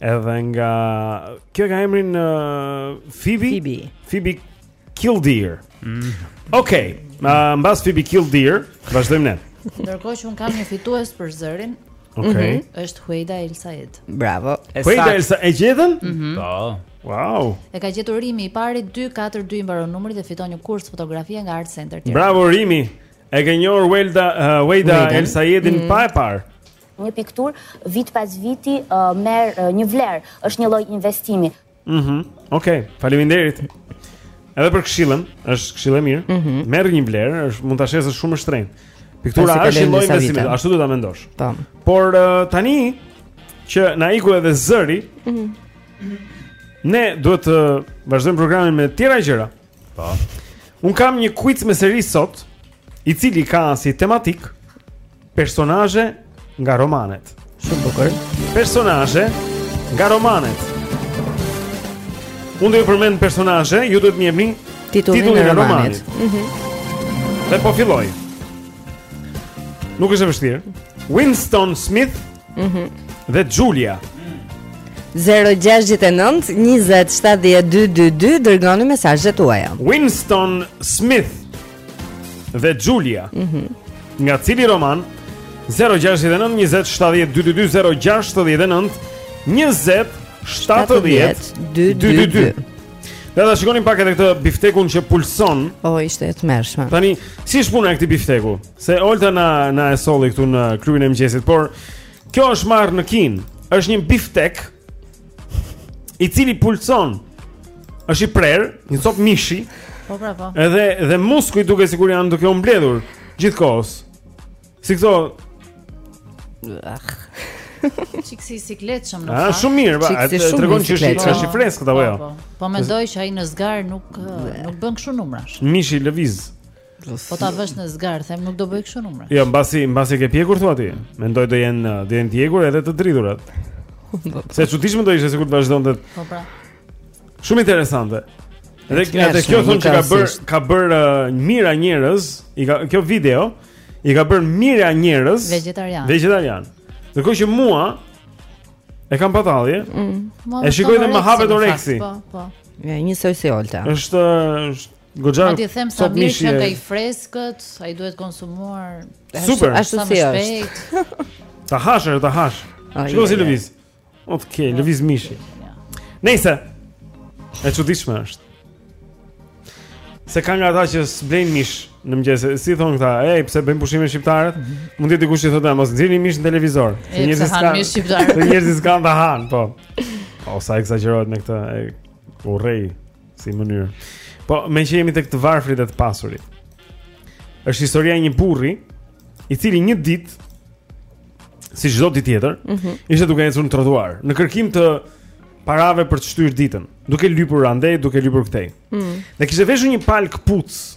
Edhe nga kjo ka emrin uh, Phoebe. Phoebe. Phoebe Killdeer. Mm. Okej, uh, mbas Phoebe Killdeer, vazhdojmë ne. Ndërkohë që un kam një fitues për zërin. Okej. Mm -hmm. Është Hueda El Said. Bravo. Hueda El Said e gjetën? Mhm. Mm po. Wow. E ka gjetur Rimi i pari 242 i mbaron numri dhe fiton një kurs fotografie nga Art Center. Bravo Rimi. E ke njohur Welda uh, Weda El Saidin mm -hmm. pa e parë. Një pikturë vit pas viti uh, merr uh, një vlerë, është një lloj investimi. Mhm. Mm Okej, faleminderit. Edhe për këshillën, është këshillë e mirë. Mm -hmm. Merr një vlerë, mund ta shesësh shumë më shtrenjtë. Piktura është një lloj investimi, ashtu duhet ta mendosh. Po. Por uh, tani që na iku edhe zëri, mm -hmm. ne duhet të vazhdojmë programin me tjera gjëra. Po. Un kam një quiz me seri sot, i cili ka si tematik personazhe nga romanet. Shumë bukur. Personazhe nga romanet. Unë do ju përmend personazhe, ju duhet të më jepni titullin e romanit. Mhm. Mm dhe po filloj. Nuk është e vështirë. Winston Smith Mhm. Mm dhe Julia. 0-6-9-27-12-2 Dërgoni mesazhet tuaja Winston Smith Dhe Julia mm -hmm. Nga cili roman 0-6-9-27-12-2 Dhe ta shikonim pak edhe këtë biftekun që pulson O, oh, ishte e tmerrshme Tani, si është puna e këtij bifteku? Se Olta na na e solli këtu në klubin e mëngjesit, por kjo është marrë në Kinë. Është një biftek i cili pulson. Është i prerë, një copë mishi. Po pra po. Edhe dhe muskujt duken sikur janë duke u mbledhur gjithë kohës. Si këto Çik si i sikletshëm në fakt. Ah, shumë mirë, ba, tregon që është është i freskët apo po, jo. Po, po. po mendoj që ai në zgarë nuk nuk bën kështu numrash. Mishi lëviz. Po ta vësh në zgarë, them nuk do bëjë kështu numra. Jo, mbasi mbasi e ke pjekur thua ti. Mendoj do jenë do jenë djegur edhe të dridhurat. Se e çuditshme do ishte sikur të vazhdonte. Po pra. Shumë interesante. Edhe edhe kjo thonë që ka bërë ka bërë uh, mijëra njerëz, i ka kjo video i ka bërë mijëra njerëz vegjetarianë. Vegjetarianë. Ndërkohë që mua e kam patallje. Mm. E shikoj dhe më hapet oreksi. Po, po. Ja, një soj si Olta. Është është Goxha. Aty them sa mirë që qenka i freskët, ai duhet konsumuar super ashtu si është. Ta hash, ta hash. Shiko si lëviz. Okej, lëviz mishi. Nëse e çuditshme është. Se ka nga ata që s'blejnë mish në mëngjes Si thonë këta, ej, pse bëjnë pushime shqiptarët mm -hmm. Mund të jetë dikush që thotë, mos nxirrni mish në televizor E, pse hanë mish shqiptarët Se njerëzit s'kanë të hanë, po O, sa e ekzagjerojnë këta, e urrej si mënyrë. Po, meqë jemi tek të varfrit dhe të pasurit. është historia e një burri, i cili një ditë, si çdo ditë tjetër, mm -hmm. ishte duke ecur në trotuar, në kërkim të parave për të shtyrë ditën, duke lypur andej, duke lypur këtej. Mm -hmm. Dhe kishte veshur një palë këpucë,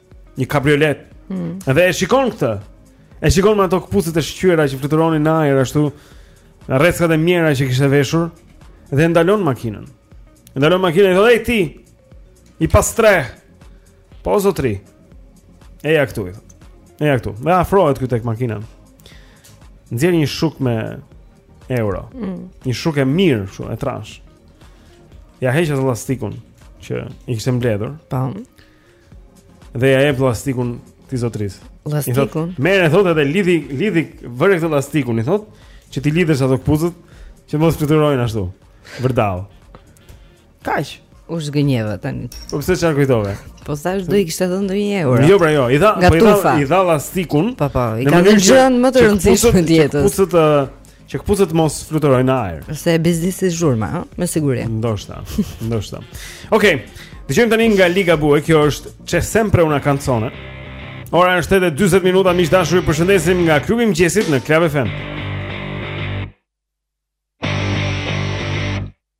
Një kabriolet. Mm. Dhe e shikon këtë. E shikon me ato këpucët e shqyera që fluturonin në ajër ashtu. Rreckat e mjera që kishte veshur dhe ndalon makinën. Ndalon makinën dhe hej ti i pastrehë. Po zotri. Eja këtu. Eja këtu. Dhe afrohet këtu tek makina. Nxjerr një shuk me euro. Mm. Një shuk i mirë, kështu, i trashë. Ia heq atë llastikun që i kishte mbledhur. Tam. dhe ja jep lastikun ti zotris. Lastikun. Merre thotë edhe lidhi lidhi vëre këtë lastikun i thotë që t'i lidhësh ato këpucët që mos fluturojnë ashtu. Vërdall. Kaq? U zgënjeva tani. Po pse çfarë kujtove? Po thashë do i kishte dhënë ndonjë euro. Jo, pra jo, i dha, po i dha, i dha lastikun. Po po, i ka dhënë gjënë më të rëndësishme të jetës. Pusët Që këpucët mos fluturojnë në ajër Se biznesi zhurma, hë? me siguri Ndoshta, ndoshta Okej, okay, dëgjojmë tani nga Ligabue Kjo është C'è sempre una canzone Ora është tetë e 20 minuta Miq të dashur ju përshëndesim nga klubi i mëngjesit në Klab FM Klab FM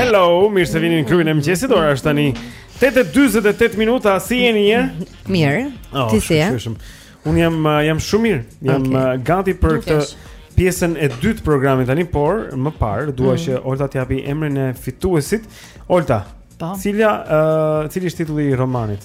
Hello, mirë se vini në klubin e mëngjesit. Ora është tani 8:48 minuta. Si je ti? Mirë. Oh, Ti si je? Unë jam uh, jam shumë mirë. Jam okay. Uh, gati për këtë pjesën e dytë të programit tani, por më parë dua mm. që Olta të japi emrin e fituesit. Olta. Po. Cila, uh, cili është titulli i romanit?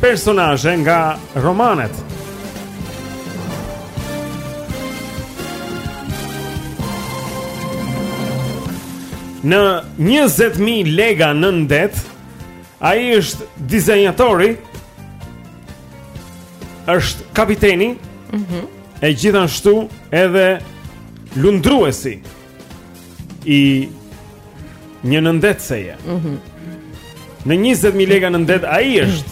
Personazhe nga romanet. Në 20000 lega nën det, ai është dizenjatori, është kapiteni, mm -hmm. e gjithashtu edhe lundruesi. i një nëndetëseje. Mm -hmm. Në 20.000 lega nën det, ai është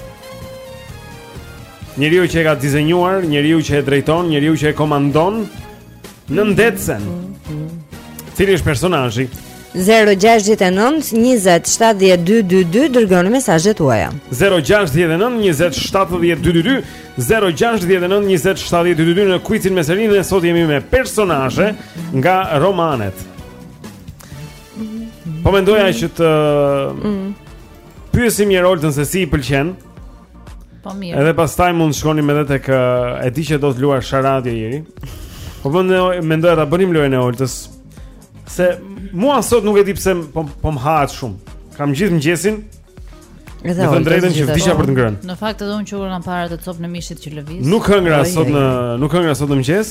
njeriu që e ka dizenjuar, njeriu që e drejton, njeriu që e komandon nëndetësen. Mm -hmm. Cili është personazhi? 0-69-20-7-12-22 Dërgoni mesazhet tuaja 0-69-20-7-12-22 0-69-20-7-12 Në kuicin me serinë e sot jemi me personazhe nga romanet Po mendoja që të mm. pyesim njëherë Oltën se si i pëlqen Po mirë Edhe pastaj mund të shkonim edhe tek e di që do të luajë sharadë Eri Po po mendoja ta bënim lojën e Oltës Se mua sot nuk e di pse po, po më hahet shumë Kam gjithë mëngjesin Dhe të thënë drejtën që vdiqa për të ngrënë. Në fakt edhe unë që kur e kam parë atë copën e mishit që lëviz. Nuk hëngra sot në nuk hëngra sot në mëngjes.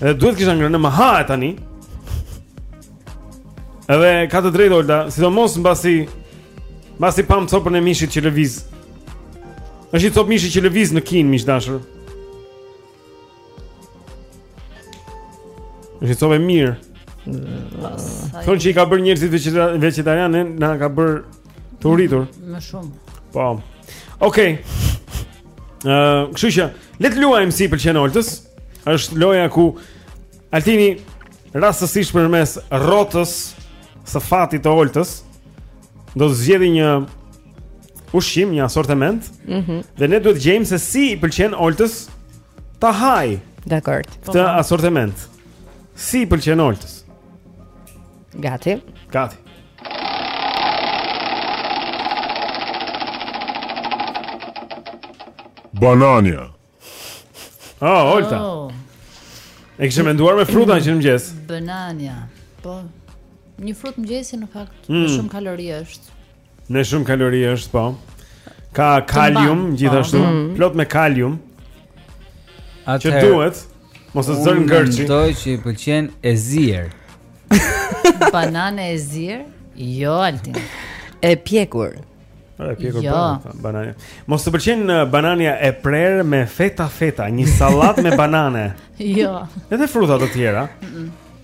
Edhe duhet të kisha ngrënë më hahet tani. Edhe ka të drejtë Olta, sidomos mbasi mbasi pamë copën e mishit që lëviz. Është një copë mishi që lëviz në Kinë miq të dashur. Është copë mirë. Thonë që i ka bërë njerëzit vegetarianë, na ka bërë të uritur. Më shumë. Po. Okej. Ëh, uh, kështu që le të luajmë si pëlqen Oltës. Është loja ku Altini rastësisht përmes rrotës së fatit të Oltës do të zgjedhë një ushqim, një asortiment. Mhm. Mm dhe ne duhet të gjejmë se si i pëlqen Oltës ta haj. Dakor. Këtë po, po. asortiment. Si i pëlqen Oltës? Gati. Gati. Banania. Oh, Olta. Oh. E kishe menduar me fruta që në mëngjes. Banania. Po. Një frut mëngjesi në fakt, mm. shumë kalori është. Në shumë kalori është, po. Ka kalium po. gjithashtu, mm. plot me kalium. Atë që duhet. Mos të zërë ngërçi. Unë mendoj që i pëlqen e zier. Banane e zier? Jo, Altin. E pjekur. E pjekur jo. banane, banane. Mos të pëlqen uh, banania e prerë me feta feta, një sallatë me banane. Jo. Edhe fruta të tjera.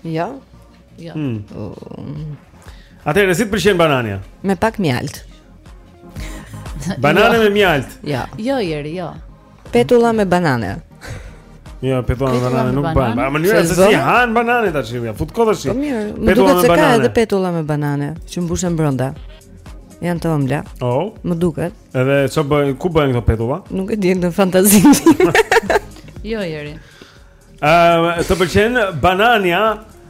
Jo. Jo. Mm. Uh. Atëherë si të pëlqen banania? Me pak mjalt. Banane jo. me mjalt. Jo. Jo, Jeri, jo. Petulla me banane. Jo, petulla me banane nuk bën. Po mënyra se si ha bananen tash ja. Fut kodër si. Po mirë, duhet të ketë edhe petulla me banane që mbushen brenda. Janë të ëmbla. Oh. Më duket. Edhe çfarë bën, ku bëhen këto petulla? Nuk e di, në fantazi. jo, jeri. Ëh, të pëlqen banania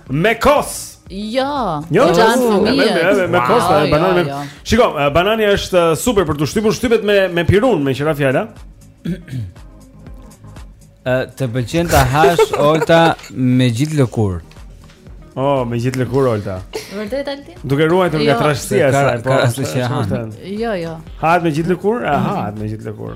me kos. Jo, jo, jo me kos. Me kos, jo, banania. Jo, jo. Shiko, banania është super për të shtypur, shtypet me me pirun, bie fjala. Ë, të pëlqen ta hash Olta me gjithë lëkur. Oh, me gjithë lëkur Olta. Vërtet Altin? Duke ruajtur nga trashësia e saj, po. Jo, jo. Hahet me gjithë lëkur? Aha, hahet me gjithë lëkur.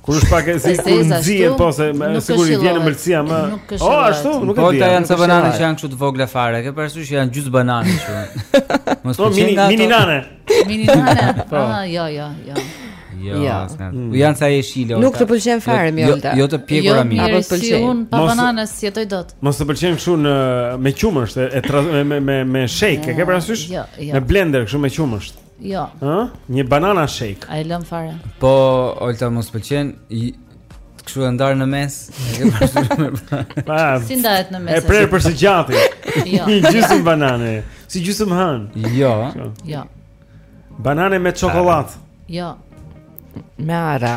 Kur është pak e sikur nxihen po se sigurisht vjen ëmbëlsia më. O ashtu, nuk e di. Po janë ato bananet që janë kështu të vogla fare, ke parasysh që janë gjys banane kështu. Mos po mini mini nane. Mini nane. Po. Ah, jo, jo, jo. Jo, ja. Jo. Mm. janë sa jeshile. Nuk të pëlqen jo, fare mi Olta. Jo, jo të pjekura jo, mirë. Apo të pëlqen. S'ri un pa banane s'jetoj dot. Mos të pëlqen kështu në me qumësht e me me me shake, e ke parasysh? Jo, jo. Në blender kështu me qumësht. Jo. Ë? Një banana shake. Aj lëm fare. Po, Olta mos të pëlqen kështu e ndar në mes. Pa, si ndahet në mes? E prerë për së gjati. Jo. Një gjysmë banane, si gjysmë hën. Jo. Jo. Banane me çokollatë. Jo. Me arra.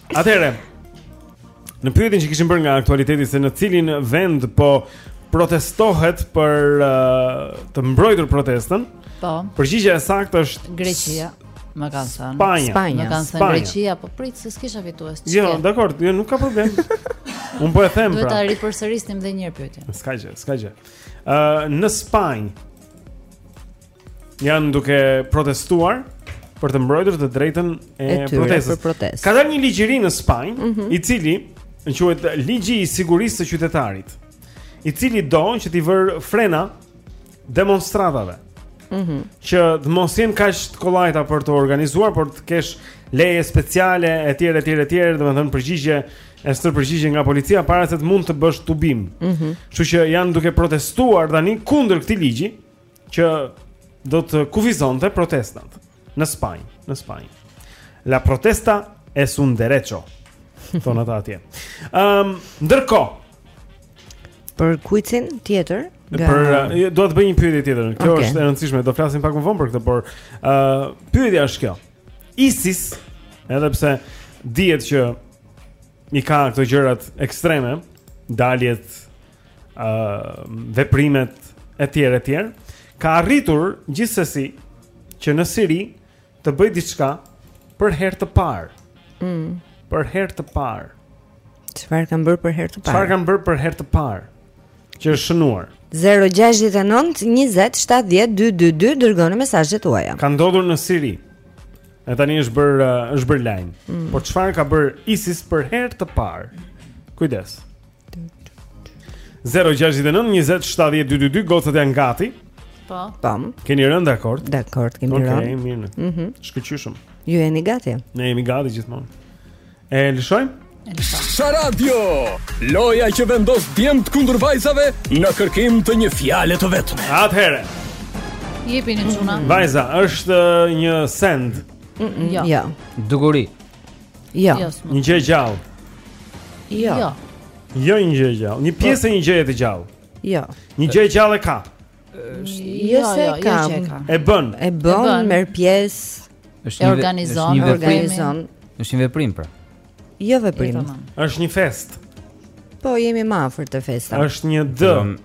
Atëherë, në pyetjen që kishim bërë nga aktualiteti se në cilin vend po protestohet për uh, të mbrojtur protestën? Po. Përgjigjja e saktë është Greqia. Më kanë thënë. Spanja. Spanja. Më kanë thënë Greqia, po prit se s'kisha fitues. Jo, dakor, jo nuk ka problem. Un po e them pra. Duhet ta ripërsërisnim edhe një herë pyetjen. S'ka gjë, s'ka gjë. Ë, uh, në Spanjë janë duke protestuar për të mbrojtur të drejtën e, e protestës. Protest. Ka dalë një ligj i ri në Spanjë, mm -hmm. i cili quhet Ligji i Sigurisë së Qytetarit, i cili do që t'i vër frena demonstratave. Mhm. Mm që të mos jenë kaq të kollajta për t'u organizuar, por të kesh leje speciale etj etj etj, domethënë përgjigje e stërpërgjigje nga policia para se të mund të bësh tubim. Mhm. Mm Kështu që janë duke protestuar tani kundër këtij ligji. që do të kufizonte protestat në Spanjë, në Spanjë. La protesta es un derecho. Thonë ata atje. Ëm, um, ndërkohë për kuicin tjetër Ga... Për uh, dua të bëj një pyetje tjetër. Kjo okay. është e rëndësishme, do flasim pak më vonë për këtë, por ë uh, pyetja është kjo. ISIS, edhe pse dihet që i ka këto gjërat ekstreme, daljet ë uh, veprimet etj etj ka arritur gjithsesi që në Siri të bëj diçka për herë të parë. Mm. Për herë të parë. Çfarë kanë bërë për herë të parë? Çfarë kanë bërë për herë të parë? Që është shënuar. 069 20 70 222 dërgoni mesazhet tuaja. Ka ndodhur në Siri. E tani është bërë është bërë lajm. Mm. Por çfarë ka bërë ISIS për herë të parë? Kujdes. 0-6-9-20-70-222 Gocat janë gati Po Tam po. Keni rënë dakord Dakord kemi rënë Ok, mirë mm -hmm. Shkëlqyeshëm Ju jeni gati Ne jemi gati gjithmonë E lëshojmë? E lëshojmë Sha radio Loja që vendos djemtë kundër vajzave Në kërkim të një fjale të vetme Atëherë Jepi një çuna Vajza, është një send mm -mm, Ja jo. Duguri Jo. jo një gjë e gjallë. Jo. jo. Jo një gjë e gjallë. Një pjesë e një gjëje të gjallë. Jo. Një gjë e gjallë e ka. Jo, se jo, jo, ka. E bën. E bën merr pjesë. Është një organizon, organizon. Është një veprim pra. Jo veprim. Është një festë. Po jemi më afër te festa. Është një D.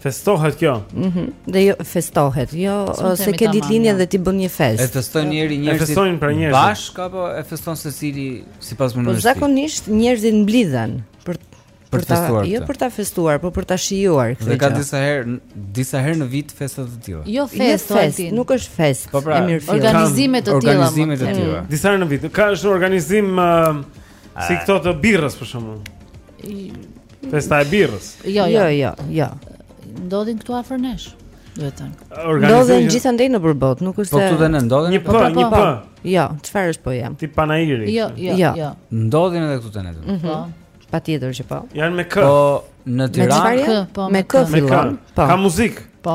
Festohet kjo. Mhm. Mm dhe jo festohet. Jo, se ke ditëlindjen dhe ti bën një festë. E feston njëri njerëzit. E festojnë për njerëzit. Bashk apo e feston secili sipas mënyrës. Po zakonisht njerëzit mblidhen për për ta festuar. Jo për ta festuar, por për ta shijuar këtë gjë. Dhe ka disa herë, disa herë në vit festa të tilla. Jo, jo festë, festë, nuk është festë. Po pra, organizime të tilla. Organizime të tilla. Disa herë në vit ka është organizim uh, Si këto të birrës për shembull. Festa e birrës. Jo, jo, jo, jo. jo. Ndodhin këtu afër nesh. Vetëm. Ndodhin gjithandej nëpër botë, nuk është se Po këtu te ne ndodhin. Një po, po, një po. po. Jo, çfarë është po jam? Ti panairi. Jo, jo, jo, jo. Ndodhin edhe këtu te ne. Mhm. Po. Patjetër që po. Jan me kë? Po në Tiranë, po me kë fillon? Po. Ka muzikë. Po.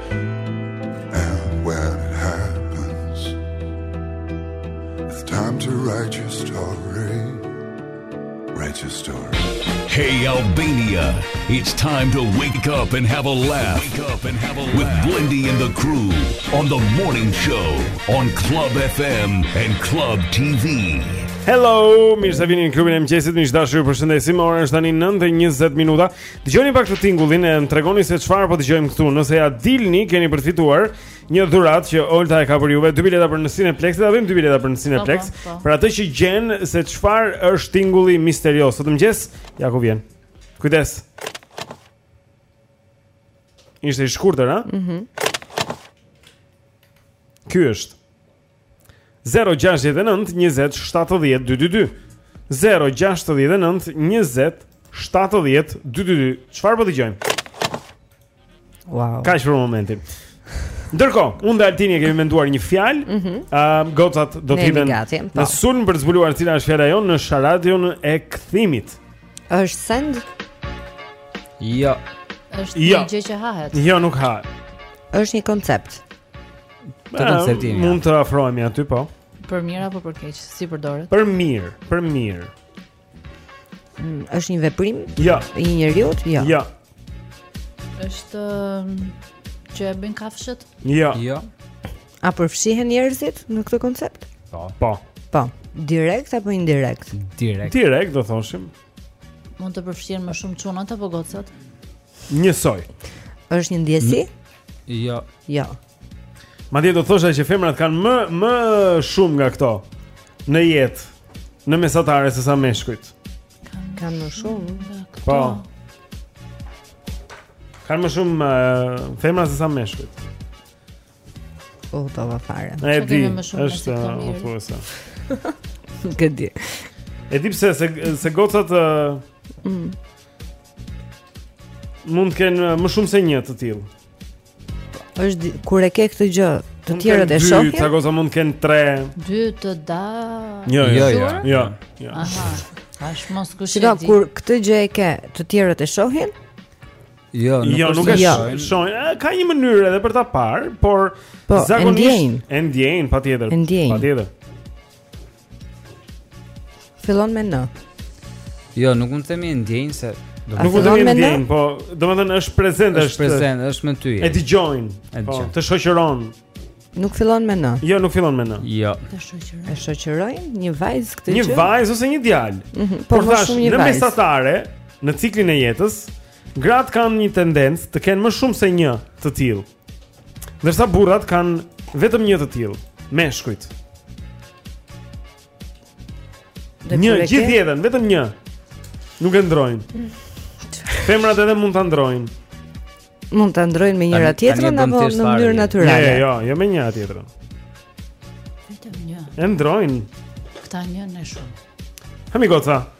Hey Albania, it's time to wake up and have a laugh. Wake up and have a laugh with Blendi and the crew on the morning show on Club FM and Club TV. Hello, mirë se vini në klubin e mëngjesit. Miq dashur, ju përshëndesim. Ora është tani 9:20 minuta. Dëgjoni pak këtë tingullin e më tregoni se çfarë po dëgjojmë këtu. Nëse ja dilni, keni përfituar një dhuratë që Olta e ka për juve, dy bileta për në Cineplex, po vëmë dy bileta për në Cineplex. Po, po, po. Për atë që gjen se çfarë është tingulli misterioz. Sot mëngjes, ja ku vjen. Kujdes. Ishte i shkurtër, a? Mhm. Mm Ky është. 069 20 70 222 069 20 70 222 Çfarë po dëgjojmë? Wow Kaq për momentin Ndërkohë, unë dhe Altini e kemi menduar një fjalë mm -hmm. uh, Gocat do t'hidhen Në po. sulm për të zbuluar cila është fjala jonë Në sharadën e kthimit është send? Jo është jo. një gjë që hahet Jo, nuk hahet është një koncept Te koncepti. Mund të afrohemi aty po. Për mirë apo për keq, si përdoret? Për mirë, për mirë. Mm, është një veprim? Jo. Është një njeri? Jo. Jo. Është mm, që e bën kafshët? Jo. Jo. A përfshihen njerëzit në këtë koncept? Po. Po. Po. Direkt apo indirekt? Direkt. Direkt do thoshim. Mund të përfshihen më shumë çunat apo gocat? Njësoj. Është një ndjesi? Jo. Jo. Madje do thosha që femrat kanë më më shumë nga këto në jetë, në mesatare se sa meshkujt. Kanë më shumë nga këto. Po. Kanë më shumë uh, femrat se sa meshkujt. O, oh, të va fare. E di, është, uh, u thua sa. Këtë di. E di pëse, se, se gocat... Uh, mm. Mund të kenë uh, më shumë se një të tillë. Është kur e ke këtë gjë, të tjerët e shohin. Dy, ca goca mund të kenë 3. Dy të da. Jo, jo, jo. Jo. jo. Aha. Tash mos kush e di. Kur këtë gjë e ke, të tjerët e shohin? Jo, nuk jo, nuk e jo. shohin. Ka një mënyrë edhe për ta parë, por po, zakonisht e ndjejnë, patjetër. Patjetër. Fillon me n Jo, nuk mund të themi e ndjejnë se do Nuk mund të themi e ndjejnë, po domethënë është prezente, është prezente, është me ty. E dëgjojnë. Po, të shoqëron. Nuk fillon me n. Jo, nuk fillon me n. Jo. Të shoqërojnë. E shoqërojnë një vajzë këtë gjë. Një vajzë ose një djalë. Mhm, por më shumë një vajzë. Në mesatare, në ciklin e jetës, gratë kanë një tendencë të kenë më shumë se një të tillë. Ndërsa burrat kanë vetëm një të tillë, meshkujt. Një gjithë jetën, vetëm një. Nuk e ndrojnë. Femrat edhe mund ta ndrojnë. Mund ta ndrojnë me njëra tjetrën apo në mënyrë natyrale? Jo, jo, jo me njëra tjetrën. Vetëm një. E ndrojnë. Këta një në shumë. Hami goca,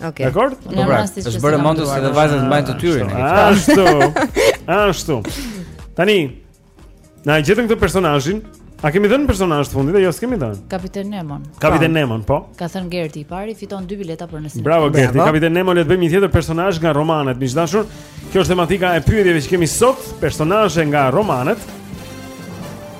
Okej. Dakor? Në Po pra, rastin që është bërë e modës edhe vajzat mbajnë të tyrin. e ke. Ashtu. Ashtu. Tani na e gjetën këtë personazhin. A kemi dhënë personazh të fundit? Jo, s'kemi dhënë. Kapiten Nemon. Kapiten Nemon, po. Ka thënë Gerti i pari fiton dy bileta për në kinema. Bravo Gerti, Bravo. kapiten Nemo le të bëjmë një tjetër personazh nga romanet, miq të dashur. Kjo është tematika e pyetjeve që kemi sot, personazhe nga romanet.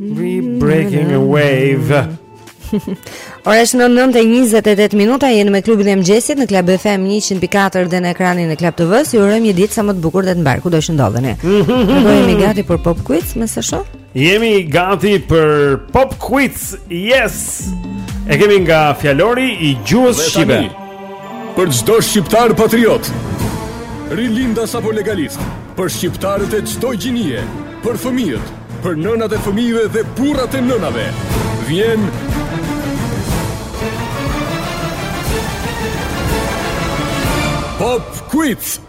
We breaking a wave. Ora është 9:28 minuta, jeni me klubin e mëngjesit në Club FM 104 dhe në ekranin e Club TV-s. Ju urojmë një ditë sa më të bukur dhe të mbarë kudo të ndodheni. Ne jemi gati për Pop Quiz, më së shoh. Jemi gati për Pop Quiz. Yes. E kemi nga fjalori i gjuhës shqipe. Për çdo shqiptar patriot, rilindas apo legalist, për shqiptarët e çdo gjinie, për fëmijët, për nënat e fëmijëve dhe burrat e nënave, vjen Pop Quiz!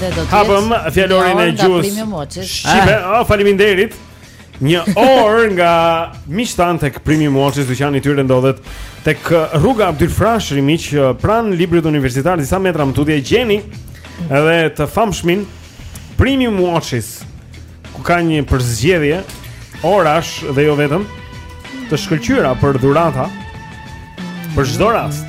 Dhe do të jetë Hapim fjalorin e gjuhës shqipe, ah. oh, faleminderit Një orë nga miqtë tanë tek Premium Watches dyqani i tyre ndodhet tek rruga Abdyl Frashëri miq pranë Librit universitar Disa metra më tutje gjeni Edhe të famshmin Premium Watches ku ka një përzgjedhje Orash dhe jo vetëm Të shkëlqyera për dhurata Për çdo rast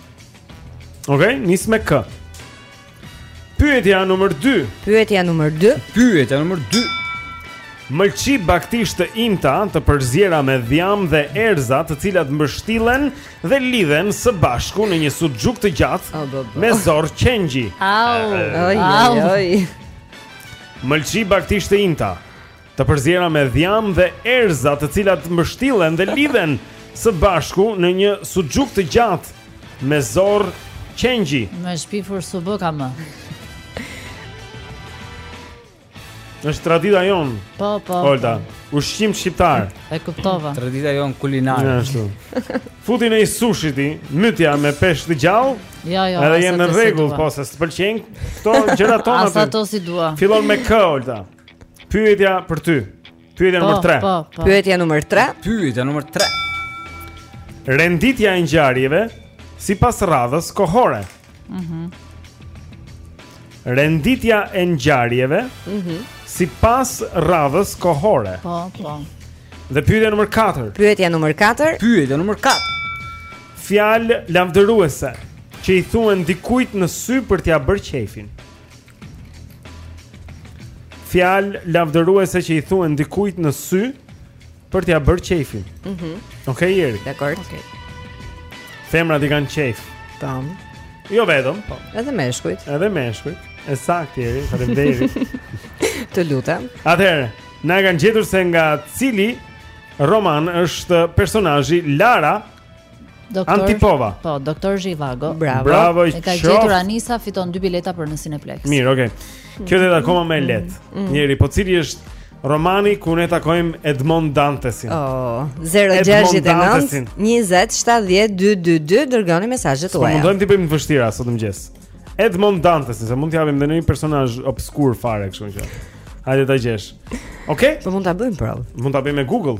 Okej, okay, nis me k? Pyetja numër 2. Pyetja numër 2. Pyetja numër 2. Mëlçi bagëtish të imta të përziera me dhjamë dhe erëza, të cilat mbështillen dhe lidhen së bashku në një suxhuk të gjatë oh, bo, bo. me zorrë qengji. Au, oj, oj. Mëlçi bagëtish të imta Të përziera me dhjam dhe erëza të cilat mbështillen dhe lidhen së bashku në një suxhuk të gjatë me zorrë qengji. Më shpifur su bë kam. Është tradita jonë. Po, po. Holta, po. ushqim shqiptar. E kuptova. Tradita jonë kulinare. Ashtu. Futi në sushi ti, mytja me peshk të gjallë. Jo, jo. Edhe jemi në rregull, po se s'pëlqen këto gjëra tona. As ato s'i dua. Fillon me K, Holta? Pyetja për ty. Pyetja po, nr. 3. Po, po. Pyetja nr. 3. Pyetja nr. 3. Renditja e ngjarjeve sipas radhës kohore. Mhm. Mm Renditja e ngjarjeve mhm mm sipas radhës kohore. Po, po. Dhe pyetja nr. 4. Pyetja nr. 4. Pyetja nr. 4. Fjalë lavdëruese që i thuhen dikujt në sy për t'ia bërë qejfin. Fjalë lavdëruese që i thuhen dikujt në sy për t'ia bërë qejfin. Mhm. Mm Okej, okay, Jeri. Dakor. Okej. Okay. Femrat i kanë qejf. Tam. Jo vetëm, po. Edhe meshkujt. Edhe meshkujt. E saktë Jeri, faleminderit. Të lutem. Atëherë, na e kanë gjetur se nga cili roman është personazhi Lara Antipova. Po, doktor Zhivago. Bravo. Bravo. E ka gjetur Anisa fiton dy bileta për në Cineplex. Mirë, okay. Kjo është akoma më e lehtë. Mm, mm, mm. Jeri, po cili është romani ku ne takojmë Edmond Dantesin. Oh, 069 20 70 222 dërgoni mesazhet tuaja. S'mundohemi t'i bëjmë të vështira sot në mëngjes. Edmond Dantesin, se mund të japim ndonjë personazh obskur fare kështu që. Hajde ta gjesh. Okej? Okay? Po mund ta bëjmë prapë. Mund ta bëjmë me Google.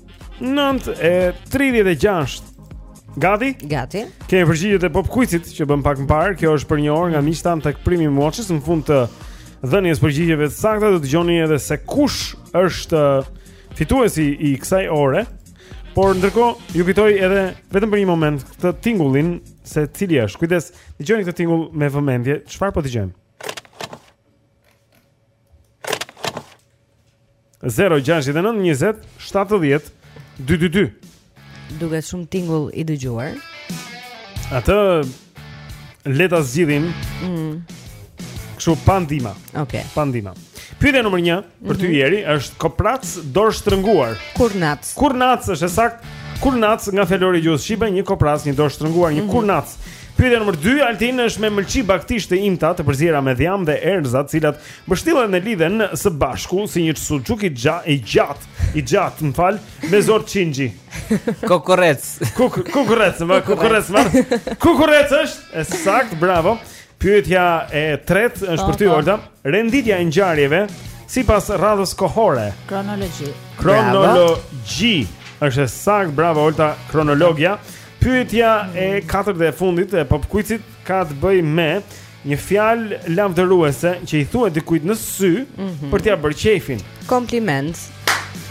9:36. Gati? Gati. Kemi përgjigjet e pop quizit që bëmë pak më parë. Kjo është për një orë nga Mishtan tek Primi Moçës në fund të dhënies së përgjigjeve të sakta do të dëgjoni edhe se kush është uh, fituesi i kësaj ore. Por ndërkohë ju kujtoj edhe vetëm për një moment këtë tingullin se cili është. Kujdes, dëgjoni këtë tingull me vëmendje. Çfarë po dëgjojmë? 0-6-9-20-70-2-2-2 Duket shumë tingull i dëgjuar Atë Le ta zgjidhim mm. Kështu pa ndihma okay. Pa ndihma Pyetja numër një Për ty mhm. jeri është koprac dorështrënguar Kurnac Kurnac është e saktë Kurnac nga fjalori i gjuhës shqipe Një koprac një dorështrënguar Një mm -hmm. kurnac Pyetja nr. 2 Altin është me mëlçi bagëtish të imta të përziera me dhjam dhe erëza, të cilat mbështillen dhe lidhen së bashku si një suxhuk i gjatë, i gjatë, i gjatë, më fal, me zorrë qengji. Kokoreç. Kuk kukurrec, më kukurrec më. Kukurrec është, e saktë, bravo. Pyetja e tretë është për ty Olta. Renditja e ngjarjeve sipas radhës kohore. Kronologji. Kronologji. Është e saktë, bravo Olta, kronologjia. Pyetja e katërt dhe e fundit e Pop Quizit ka të bëjë me një fjalë lavdëruese që i thuhet dikujt në sy mm -hmm. për t'ia bërë qejfin. Kompliment.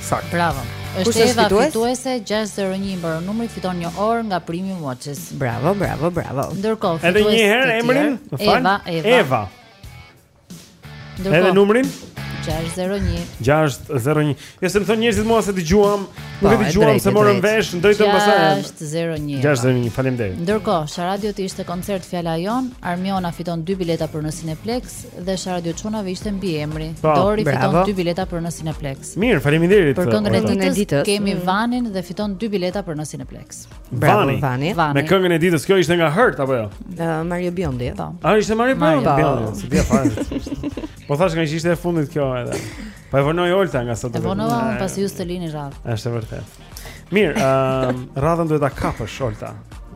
Saktë. Bravo. Është Eva fituese 601 mbaron numri fiton një orë nga Premium Watches. Bravo, bravo, bravo. Ndërkohë fituese. Edhe një herë emrin, më fal. Eva, Eva. Eva. Ndërkohë. Edhe numrin? 601. 601. Ja se më thonë njerëzit mua s'e dëgjuam, po, nuk e dëgjuam s'e morëm vesh, ndoj të mbasa. 601. 601. Faleminderit. Ndërkohë, Sharada jote ishte koncert fjala jonë, Armiona fiton dy bileta për në Cineplex dhe sharada e çunave ishte mbiemri. Po, Dori fiton dy bileta për në Cineplex. Mirë, faleminderit. Për këngën e ditës kemi Vanin dhe fiton dy bileta për në Cineplex. Vani. Vani. Me këngën e ditës, kjo ishte nga Hurt apo jo? Uh, Mario Biondi. Po. A ishte Mario Biondi? Mario Biondi. S'e dija fare. Po thashë nga ishte e fundit kjo edhe. Po e vonoi Olta nga sot. E vonova unë pse ju s'të lini radhë. Është vërtet. Mirë, ëm um, radhën duhet ta kapësh Olta.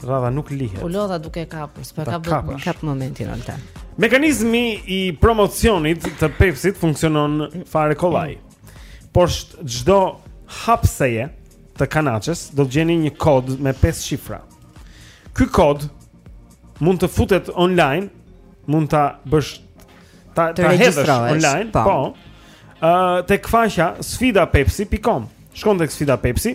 Radha nuk lihet. U lodha duke kapur, s'po kap, kap momentin Olta. Mekanizmi i promocionit të Pepsi-t funksionon fare kollaj. Poshtë çdo hapseje, të kanaçes do të gjeni një kod me 5 shifra. Ky kod mund të futet online, mund ta bësh ta ta hedhësh online, po. po. Ë po. uh, tek faqja sfidapepsi.com. Shkon tek sfida Pepsi,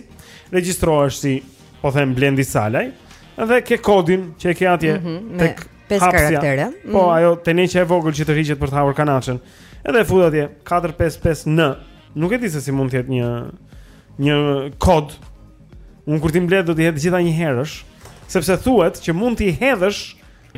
regjistrohesh si po them Blendi Salaj dhe ke kodin që e ke atje mm -hmm, tek pesë karaktere. Po, mm -hmm. ajo teneqja e vogël që tërhiqet për të hapur kanaçen. Edhe e fut atje 455N. Nuk e di se si mund të jetë një një kod. Unë kur t'i mbledh do t'i hedh gjitha njëherësh, sepse thuhet që mund t'i hedhësh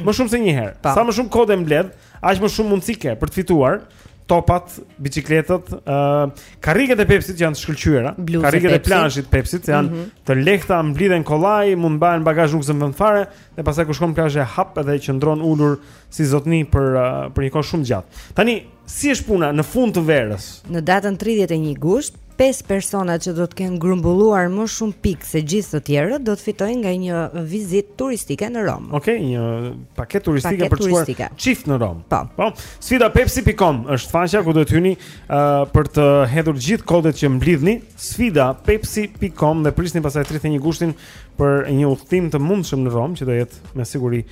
më shumë se një herë. Sa më shumë kode mbledh, aq më shumë mundësi ke për të fituar topat, biçikletët, ë uh, karriget e Pepsit që janë të shkëlqyera. Karriget e, e plazhit Pepsit që janë mm -hmm. të lehta, mblidhen kollaj, mund mbahen bagazh nuk zënë vend fare dhe pastaj kur shkon plazh e hap edhe qëndron ulur si zotni për uh, për një kohë shumë gjatë. Tani Si është puna në fund të verës? Në datën 31 gusht, 5 persona që do të kenë grumbulluar më shumë pikë se gjithë të tjerët do të fitojnë nga një vizitë turistike në Romë. Okej, okay, një paketë turistike paket për çift në Romë. Po. Po. Sfida pepsi.com është faqja ku do të hyni uh, për të hedhur gjithë kodet që mblidhni. Sfida pepsi.com dhe prisni pastaj 31 gushtin për një udhëtim të mundshëm në Romë që do jetë me siguri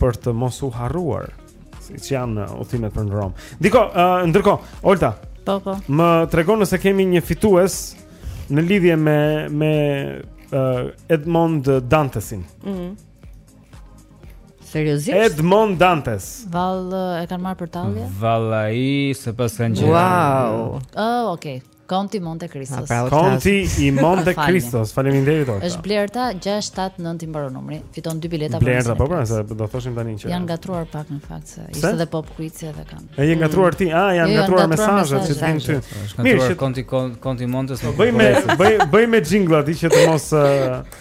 për të mos u harruar, siç janë udhëtimet për në Romë. Diko, uh, ndërkohë, Olta. Po, po. Më tregon nëse kemi një fitues në lidhje me me uh, Edmond Dantesin. Mhm. Mm Seriozisht? Edmond Dantes. Vallë e kanë marrë për tallje? Vallai, se s'e kanë gjetur. Wow. Oh, okay. Konti i Monte Cristos. Pra, Konti i Monte Cristos. Faleminderit Olta. Është Blerta 679 i mbaron numri. Fiton dy bileta për. Blerta, po pra, se do thoshim tani që. Janë ngatërruar pak në fakt se ishte edhe pop quiz edhe kanë. E je ngatërruar ti? Ah, janë ngatërruar mesazhet që vijnë ty. Mirë, që Konti Konti Monte. Po bëj me bëj bëj me jingle aty që të mos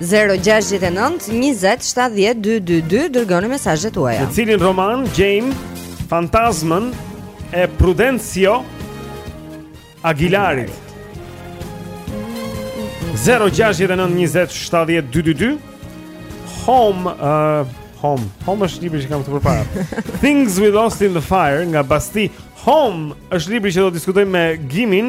0-6-9-20-17-222 Dërgoni mesazhet tuaja Në cilin roman gjejmë fantazmën e Prudencio Aguilarit 0-6-9-20-17-222 Home uh, Home Home është libri që kam këtu përpara Things we lost in the fire Nga Bastille Home është libri që do diskutojmë me Gimin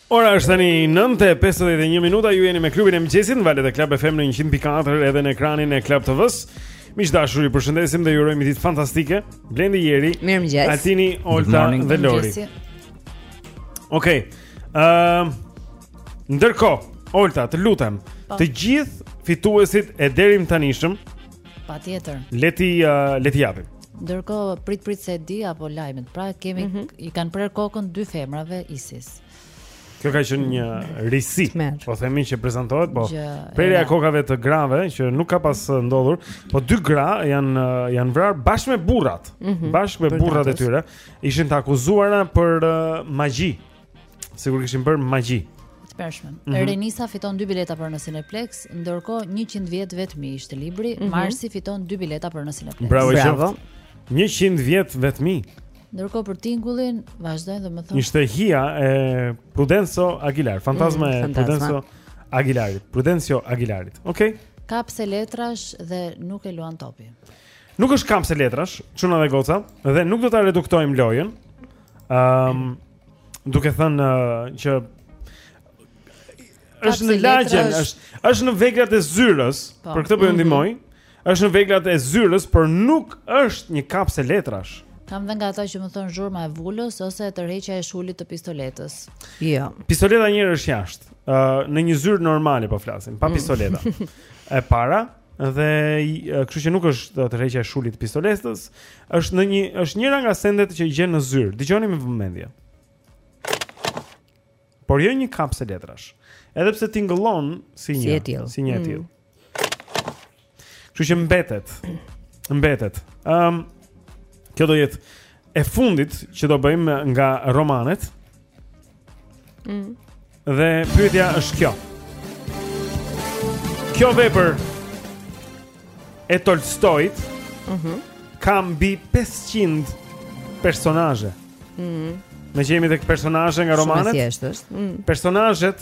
Ora është tani 9:51 minuta, ju jeni me klubin e mëngjesit në valët e Club FM në 104 edhe në ekranin e Club TV-së. Miq të dashur, ju përshëndesim dhe ju urojmë ditë fantastike. Blendi Jeri, mirëmëngjes. Altini, Olta dhe Lori. Okej. Okay. Ëm uh, Ndërkohë, Olta, të lutem, pa. Po. të gjithë fituesit e deritanishëm Patjetër. Le t'i uh, le t'i japim. Ndërkohë prit prit se do jap lajmet. Pra kemi mm -hmm. i kanë prerë kokën dy femrave ISIS. Kjo ka qenë një risi. Po themi që prezantohet, po. Prerja e kokave të grave që nuk ka pas uh, ndodhur, po dy gra janë uh, janë vrarë bashkë me burrat, mm -hmm. bashkë me burrat e tyre, ishin të akuzuara për uh, magji. Sikur kishin bërë magji. Të pëshme. Mm -hmm. Renisa fiton 2 bileta për në Cineplex, ndërkohë 100 vjet vetmi ishte libri, mm -hmm. Marsi fiton 2 bileta për në Cineplex. Bravo, Bravo. 100 vjet vetmi. Ndërkohë për tingullin vazhdojnë dhe më thonë. Ishte hija e Prudencio Aguilar, fantazma mm, e fantazma. Prudencio Aguilarit, Prudencio Aguilarit. Okej. Okay. Kapse letrash dhe nuk e luan topi. Nuk është kapse letrash, çuna dhe goca, dhe nuk do ta reduktojmë lojën. Ëm um, duke thënë uh, që është në lagje, është është në veglat e zyrës, pa. Po. për këtë po ju mhm. ndihmoj. Mm -hmm. Është në veglat e zyrës, por nuk është një kapse letrash. Kam dhe nga ata që më thonë zhurma e vulës ose e tërheqja e shulit të pistoletës. Jo. Ja. Pistoleta njëherë është jashtë. Uh, në një zyrë normale po flasim, pa mm. pistoleta. e para, Dhe kështu që nuk është tërheqja e shulit pistoletës, është në një është njëra nga sendet që i gjen në zyrë. Dgjoni me vëmendje. Por jo një kapse letrash. Edhe pse tingëllon si një si, si e tillë. Mm. Kështu që mbetet. Mbetet. Ëm um, kjo do jetë e fundit që do bëjmë nga romanet. Mm. Dhe pyetja është kjo. Kjo vepër e Tolstoit mm -hmm. ka mbi 500 personazhe. Mm. Ne jemi tek personazhe nga romanet. Shumë thjesht është. Mm. Personazhet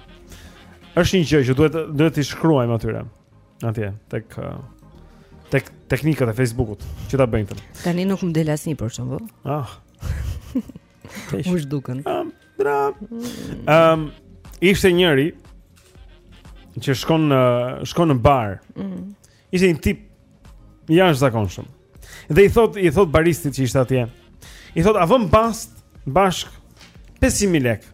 Është një gjë që duhet duhet t'i shkruajmë atyre. Atje, tek tek teknikët e Facebookut që ta bëjnë këtë. Tani nuk më del asnjë për shembull. Ah. M'u zhdukën. Ehm, ishte njëri që shkon në shkon në bar. Mm. Ishte një tip i jashtëzakonshëm. Dhe i thot, i thot baristit që ishte atje. I thot, a vëm bast bashk 5000 lek.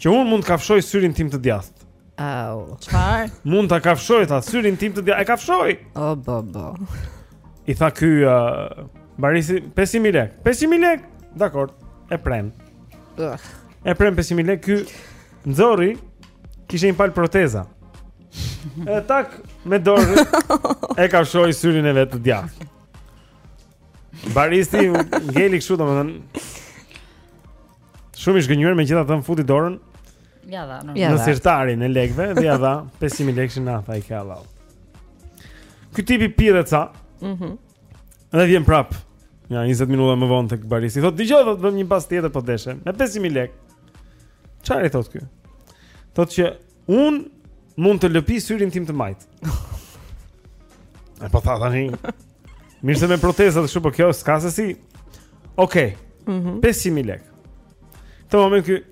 Që unë mund të kafshoj syrin tim të djathtë. Au, oh, çfarë? Mund ta kafshoj ta syrin tim të djathtë. E kafshoj. O oh, bo bo. I tha ky uh, baristi 5000 lek. 5000 lek. Dakord. E prem. Ugh. E prem 5000 lek ky nxorri kishte një pal proteza. Edhe tak me dorë e kafshoi syrin e vet të djathtë. Baristi ngeli kështu domethënë. Shumë i zhgënjur megjithatë thon futi dorën. Ja dha, në ja sirtarin e lekëve dhe ja dha 5000 lekë na tha i ke hallall. Ky tipi piu ca. Mhm. Mm dhe vjen prap. Nja 20 minuta më vonë tek baristi. Thot dëgjo do të bëjmë një bast tjetër po deshe. Me 5000 lekë. Çfarë thot ky? Thot që Un mund të lëpij syrin tim të majt. E po tha tani. Mirë se me protezat kështu po kjo s'ka se si. Okej. Okay. Mm -hmm. 5000 lek. Në moment ky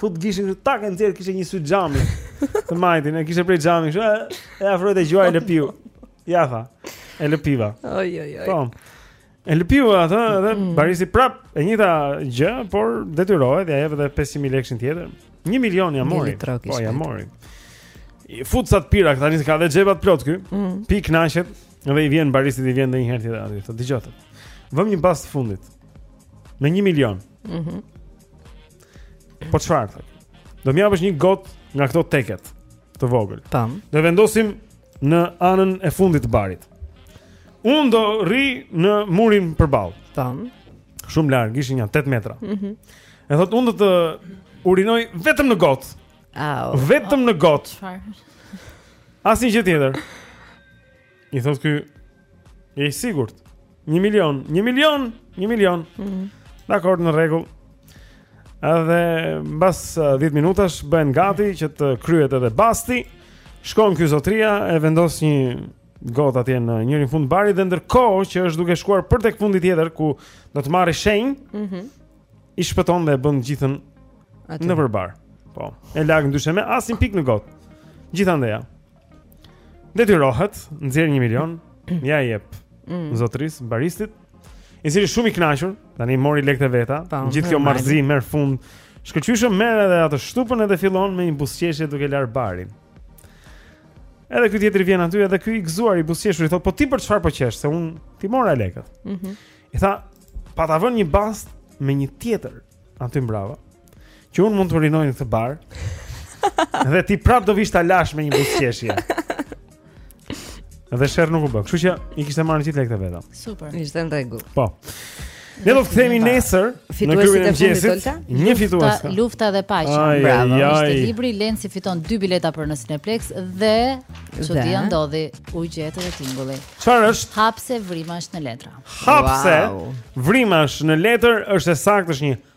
fut gishtin kështu tak e nxjerr kishte një sy xhami. Të majtin e kishte prej xhami kështu e afroi te gjuha e lëpiu. Ja tha. E lëpiva. Oj oj oj. Po. E lëpiu atë dhe mm. baristi prap e njëjta gjë, por detyrohet ja jep edhe 500000 lekë tjetër. 1 milion ja mori. Po ja mori. I fut ca të pira ky tani se ka dhe xhepat plot ky. Mm. Pi kënaqet dhe i vjen baristit i vjen edhe një herë tjetër aty. Thotë dëgjo. Vëmë një bast të fundit. Me 1 milion. Mhm. Mm po çfarë? Do më japësh një gotë nga këto teket e të vogël. Tam. Do vendosim në anën e fundit të barit. Unë do rri në murin përball. Tan. Shumë larg, ishin nja 8 metra. Mhm. Mm e thotë unë do të urinoj vetëm në gotë. Au. Vetëm në gotë. Asnjë gjë tjetër. I thotë ky Je i sigurt? 1 milion, 1 milion, 1 milion. Mm -hmm. Dakord, në rregull. Edhe mbas 10 eh, minutash bëhen gati që të kryhet edhe basti. Shkon ky zotëria e vendos një gotë atje në njërin fund barit dhe ndërkohë që është duke shkuar për tek fundi tjetër ku do të marrë shenjë. Mhm. Mm I shpëton dhe e bën të gjithën nëpër bar. Po. E lag dyshemenë asnjë pikë në gotë. Gjithandej. Detyrohet, nxjerr 1 milion, ja jep mm. zotërisë baristit. I cili shumë i kënaqur, tani mori lekët e veta, po, gjithë kjo marrëzi merr fund. Shkëlqyshëm merr edhe atë shtupën edhe fillon me një buzëqeshje duke larë barin. Edhe ky tjetri vjen aty edhe ky i gëzuar i buzëqeshur i thotë po ti për çfarë po qesh se unë t'i mora lekët. Mhm. Mm I tha pata vënë një bast me një tjetër aty mbrapa. Që unë mund të urinoj në këtë bar Dhe ti prap do vish ta lashë me një buzëqeshje. Dhe sherr nuk u bë. Kështu që i kishte marrë gjithë lekët vetëm. Super. Ishte në rregull. Po. Ne do të kthehemi nesër në klubin e mëngjesit. Një fitues. Lufta, lufta dhe paqja. Bravo. Ishte libri Lenci fiton dy bileta për në Cineplex dhe çudia ndodhi u gjetë te tingulli. Çfarë është? Hapse vrimash në letër. Hapse vrimash në letër është e saktë është një